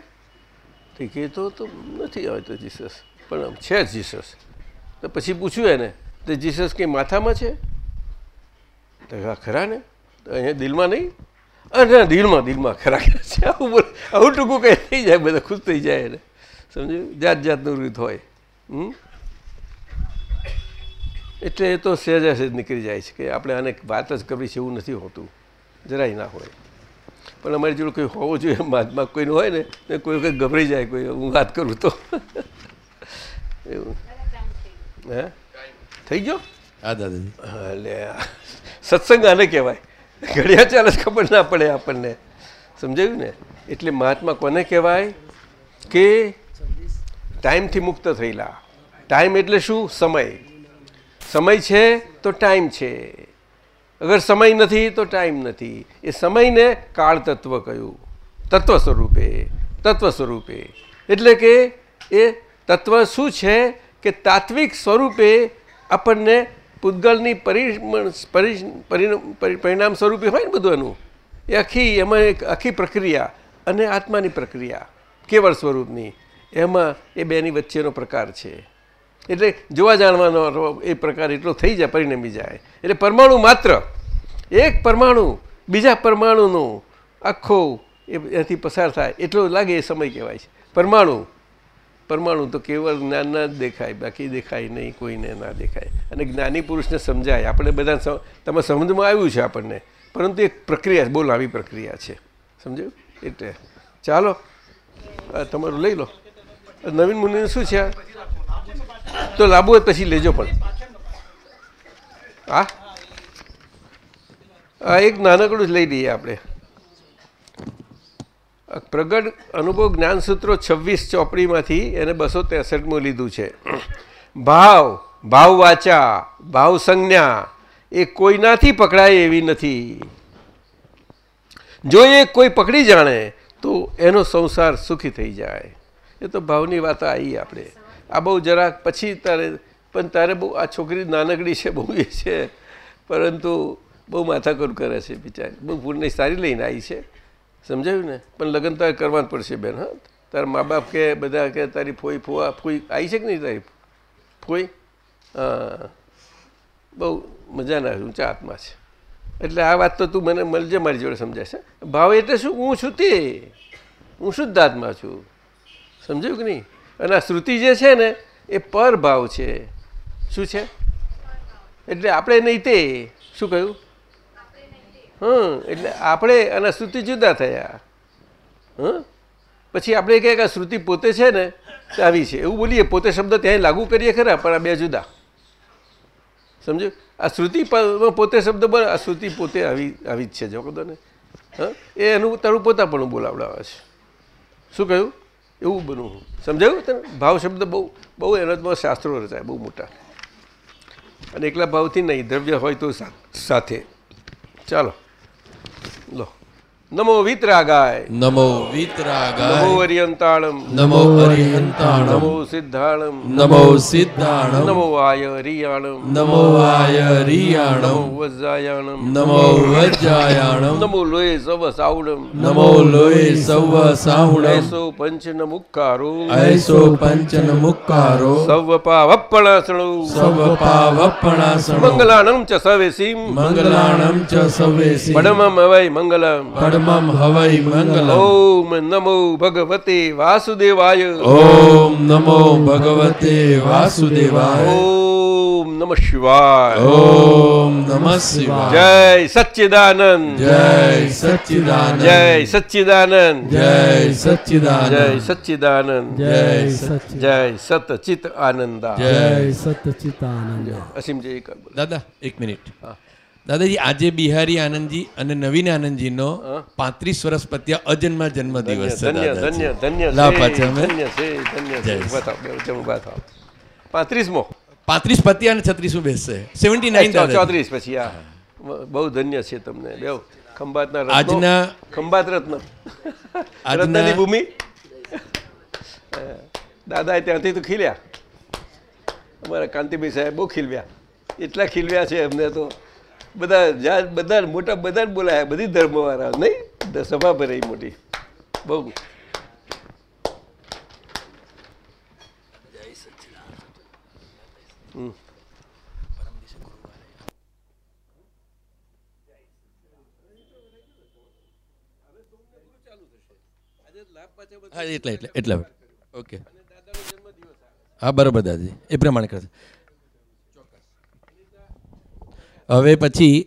ઠીક એ તો નથી આવે તો જીસસ. પણ છે જ જીસસ. તો પછી પૂછ્યું એને, તો જીસસ કંઈ માથામાં છે? તો ખરા ને? તો અહીંયા દિલમાં નહીં? અરે દિલમાં દિલમાં ખરા છે? આવું બોલ, આવું ટૂંકું કંઈ થઈ જાય, બધા ખુશ થઈ જાય એને. સમજ્યું? જાત જાતનું રીત હોય. હમ? એટલે એ તો સહેજ સહેજ નીકળી જાય છે કે આપણે આને વાત જ કરવી છે એવું નથી હોતું. જરાય ના હોય. પણ અમારી જોડે કોઈ હોવો જોઈએ મહાત્મા કોઈનું હોય ને તો કોઈ વખત ગભરાઈ જાય કોઈ હું વાત કરું તો. એવું. હે? થઈ ગયો? હા દાદાજી. એટલે સત્સંગ આને કહેવાય. ઘડિયા ચાલે ખબર ના પડે આપણને. સમજાયું ને? એટલે મહાત્મા કોને કહેવાય? કે ટાઈમથી મુક્ત થયેલા. ટાઈમ એટલે શું? સમય. સમય છે તો ટાઈમ છે. અગર સમય નથી તો ટાઈમ નથી. એ સમયને કાળ તત્વ કહ્યું. તત્વ સ્વરૂપે તત્વ સ્વરૂપે. એટલે કે એ તત્વ શું છે કે તાત્વિક સ્વરૂપે આપણને પૂતગલની પરિણામ સ્વરૂપે હોય ને બધું એનું એ આખી, એમાં એક આખી પ્રક્રિયા અને આત્માની પ્રક્રિયા, કેવળ સ્વરૂપની. એમાં એ બેની વચ્ચેનો પ્રકાર છે. એટલે જોવા જાણવાનો એ પ્રકાર એટલો થઈ જાય, પરિણમી જાય. એટલે પરમાણુ માત્ર, એક પરમાણુ, બીજા પરમાણુનો આખો એ એનાથી પસાર થાય, એટલો લાગે એ સમય કહેવાય છે. પરમાણુ પરમાણુ તો કેવળ જ્ઞાનના જ દેખાય, બાકી દેખાય નહીં, કોઈને ના દેખાય. અને જ્ઞાની પુરુષને સમજાય. આપણે બધા તમે સમજમાં આવ્યું છે આપણને. પરંતુ એક પ્રક્રિયા, બહુ લાંબી પ્રક્રિયા છે. સમજ્યું? એટલે ચાલો તમારું લઈ લો. નવીન મુનિનું શું છે આ? તો લાંબુ હોય પછી લેજો પણ. હા? આ એક નાનકડું જ લઈ લઈએ આપણે. પ્રગટ અનુભવ જ્ઞાનસૂત્રો છવ્વીસ ચોપડીમાંથી એને બસો ત્રેસઠમું લીધું છે. ભાવ ભાવ વાચા ભાવ સંજ્ઞા એ કોઈનાથી પકડાય એવી નથી. જો એ કોઈ પકડી જાણે તો એનો સંસાર સુખી થઈ જાય. એ તો ભાવની વાત આવી આપણે. આ બહુ જરાક પછી તારે, પણ તારે બહુ, આ છોકરી નાનકડી છે, બહુ એ છે, પરંતુ બહુ માથાકૂટ કરે છે બિચારી. બહુ પૂર્ણ સારી લઈને આવી છે. સમજાયું ને? પણ લગ્ન તારે કરવા જ પડશે બેન, હા. તારા મા બાપ કે, બધા કે, તારી ફોઈ, ફોવા, ફોઈ, આવી છે કે નહીં તારી ફોઈ? હા. બહુ મજાના ઊંચા આત્મા છે. એટલે આ વાત તો તું મને મળજે મારી જોડે સમજાશે ભાવ એટલે શું? હું છું તે. હું શુદ્ધ આત્મા છું? સમજાયું કે નહીં? અને શ્રુતિ જે છે ને, એ પર ભાવ છે. શું છે? એટલે આપણે નહીં તે. શું કહ્યું? હં એટલે આપણે અને શ્રુતિ જુદા થયા. હં પછી આપણે કહે કે આ શ્રુતિ પોતે છે ને આવી છે. એવું બોલીએ, પોતે શબ્દ ત્યાં લાગુ કરીએ ખરા, પણ આ બે જુદા. સમજો આ શ્રુતિ પોતે શબ્દ બને આ શ્રુતિ પોતે આવી આવી જ છે, જો કદો ને. હં એ એનું, તારું પોતા પણ બોલાવડાવે છે. શું કહ્યું? એવું બનવું સમજાયું તમે ભાવ શબ્દ બહુ બહુ એના બહુ શાસ્ત્રો રચાય, બહુ મોટા. અને એકલા ભાવથી નહીં, દ્રવ્ય હોય તો સાથે. ચાલો. લો. નમો વિતરાગાય નમો વિતરાગાય નમો અરિયંતાળમ નમો અરિહંતાણમ નમો સિદ્ધાળમ નમો સિદ્ધાણમ નમો આય રિયાણમ નમો આય નમો રિયાણમ વજ્જાયાણમ નમો વજ્જાયાણમ નમો લોય સવ સાવડમ નમો લોય સવ સાહુણમ એસો પંચન મુક્કારો ऐसो પંચન મુક્કારો સવ પાવપણાસણો સવ પાવપણાસણો મંગલાણમ ચ સવેસીમ મંગલાણમ ચ સવેસીમ પડમમ અવય મંગલમ પડમમ હવૈ મંગલ ઓમ નમો ભગવતે વાસુદેવાય ઓમ નમો ભગવતે વાસુદેવાય ઓમ નમ શિવાય ઓમ નમઃ શિવાય જય સચ્ચિદાનંદ જય સચ્ચિદાનંદ જય સચ્ચિદાનંદ જય જય સચ્ચિદાનંદ સચ્ચિદાનંદ જય સચિ જય સતચિત આનંદા જય સતચિતાનંદ અસીમ જય કર બોલો. દાદા એક મિનિટ દાદાજી આજે બિહારી આનંદજી અને નવીન આનંદજીનો પાંત્રીસ વર્ષ પત્યા અજન્મા જન્મ દિવસ. પાંત્રીસમો. પાંત્રીસ પત્યા અને છત્રીસમું બેસશે. સેવન્ટી નાઇન ચોત્રીસ પછી આ. બહુ ધન્ય છે તમને. બેવ ખંભાતના આજના ખંભાત રત્ન. આજના- ભૂમિ. દાદા ત્યાંથી તો ખીલ્યા. અમારા કાંતિભાઈ સાહેબ બહુ ખીલવ્યા એટલા ખીલવ્યા છે એમને તો. બધા જાત બધા મોટા બધા જ બોલાયા બધી ધર્મવાળા. નહીં? સભા ભરાઈ મોટી. બહુ. હા, એટલે એટલે એટલે. ઓકે. હા, બરોબર દાદી. એ પ્રમાણે કરશે હવે પછી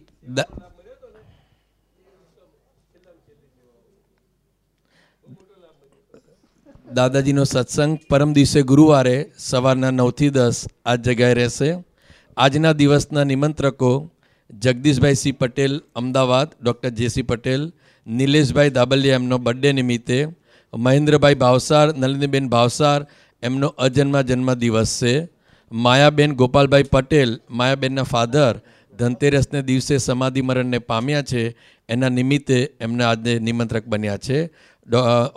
દાદાજીનો સત્સંગ પરમ દિવસે ગુરુવારે સવારના નવથી દસ આ જગ્યાએ રહેશે. આજના દિવસના નિમંત્રકો Jagdishbhai C Patel, Ahmedabad, doctor JC Patel, Nileshbhai Dabaliya એમનો બર્થડે નિમિત્તે, મહેન્દ્રભાઈ ભાવસાર, નલિનીબેન ભાવસાર એમનો અજન્મા જન્મ દિવસ છે. માયાબેન ગોપાલભાઈ પટેલ, માયાબેનના ફાધર ધનતેરસને દિવસે સમાધિ મરણને પામ્યા છે. એના નિમિત્તે એમને આજે નિમંત્રક બન્યા છે.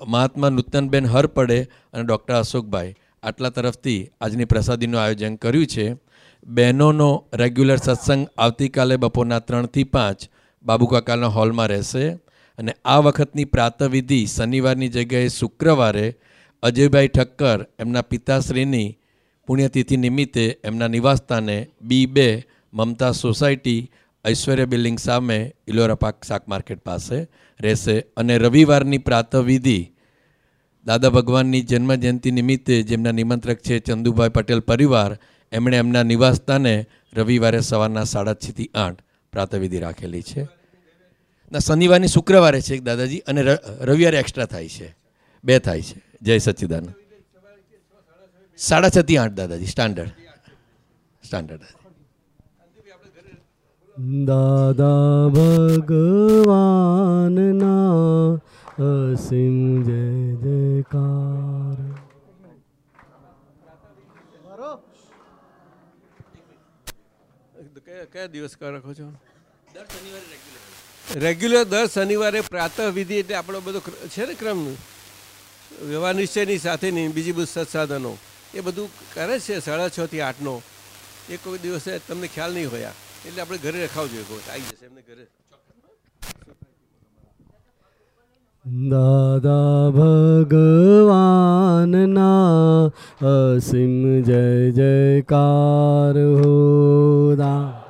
મહાત્મા નૂતનબેન હરપડે અને ડૉક્ટર અશોકભાઈ આટલા તરફથી આજની પ્રસાદીનું આયોજન કર્યું છે. બહેનોનો રેગ્યુલર સત્સંગ આવતીકાલે બપોરના ત્રણથી પાંચ બાબુકાકાના હોલમાં રહેશે અને આ વખતની પ્રાતવિધિ શનિવારની જગ્યાએ શુક્રવારે અજયભાઈ ઠક્કર એમના પિતાશ્રીની પુણ્યતિથિ નિમિત્તે એમના નિવાસસ્થાને બી બે મમતા સોસાયટી ઐશ્વર્ય બિલ્ડિંગ સામે ઇલોરા પાક શાક માર્કેટ પાસે રહેશે અને રવિવારની પ્રાતવિધિ દાદા ભગવાનની જન્મજયંતિ નિમિત્તે જેમના નિમંત્રક છે ચંદુભાઈ પટેલ પરિવાર, એમણે એમના નિવાસસ્થાને રવિવારે સવારના સાડા છથી આઠ પ્રાતવિધિ રાખેલી છે. ના, શનિવારની શુક્રવારે છે દાદાજી અને રવિવારે એક્સ્ટ્રા થાય છે. બે થાય છે. જય સચ્ચિદાનંદ સાડા છથી આઠ દાદાજી સ્ટાન્ડર્ડ સ્ટાન્ડર્ડ દાદા ભગવાનના અસીમ જય જયકાર કયા દિવસ રાખો છો રેગ્યુલર દર શનિવારે પ્રાતઃ વિધિ એટલે આપણો બધો છે ને ક્રમ? વ્યવહાર નિશ્ચયની સાથેની બીજી બધું સત્સાધનો એ બધું કરે છે સાડા છ થી આઠનો. એ કોઈ દિવસે તમને ખ્યાલ નહીં હોયા એટલે આપણે ઘરે રખાવું જોઈએ આવી જશે એમને ઘરે. દાદા ભગવાનના અસીમ જય જયકાર હો દા.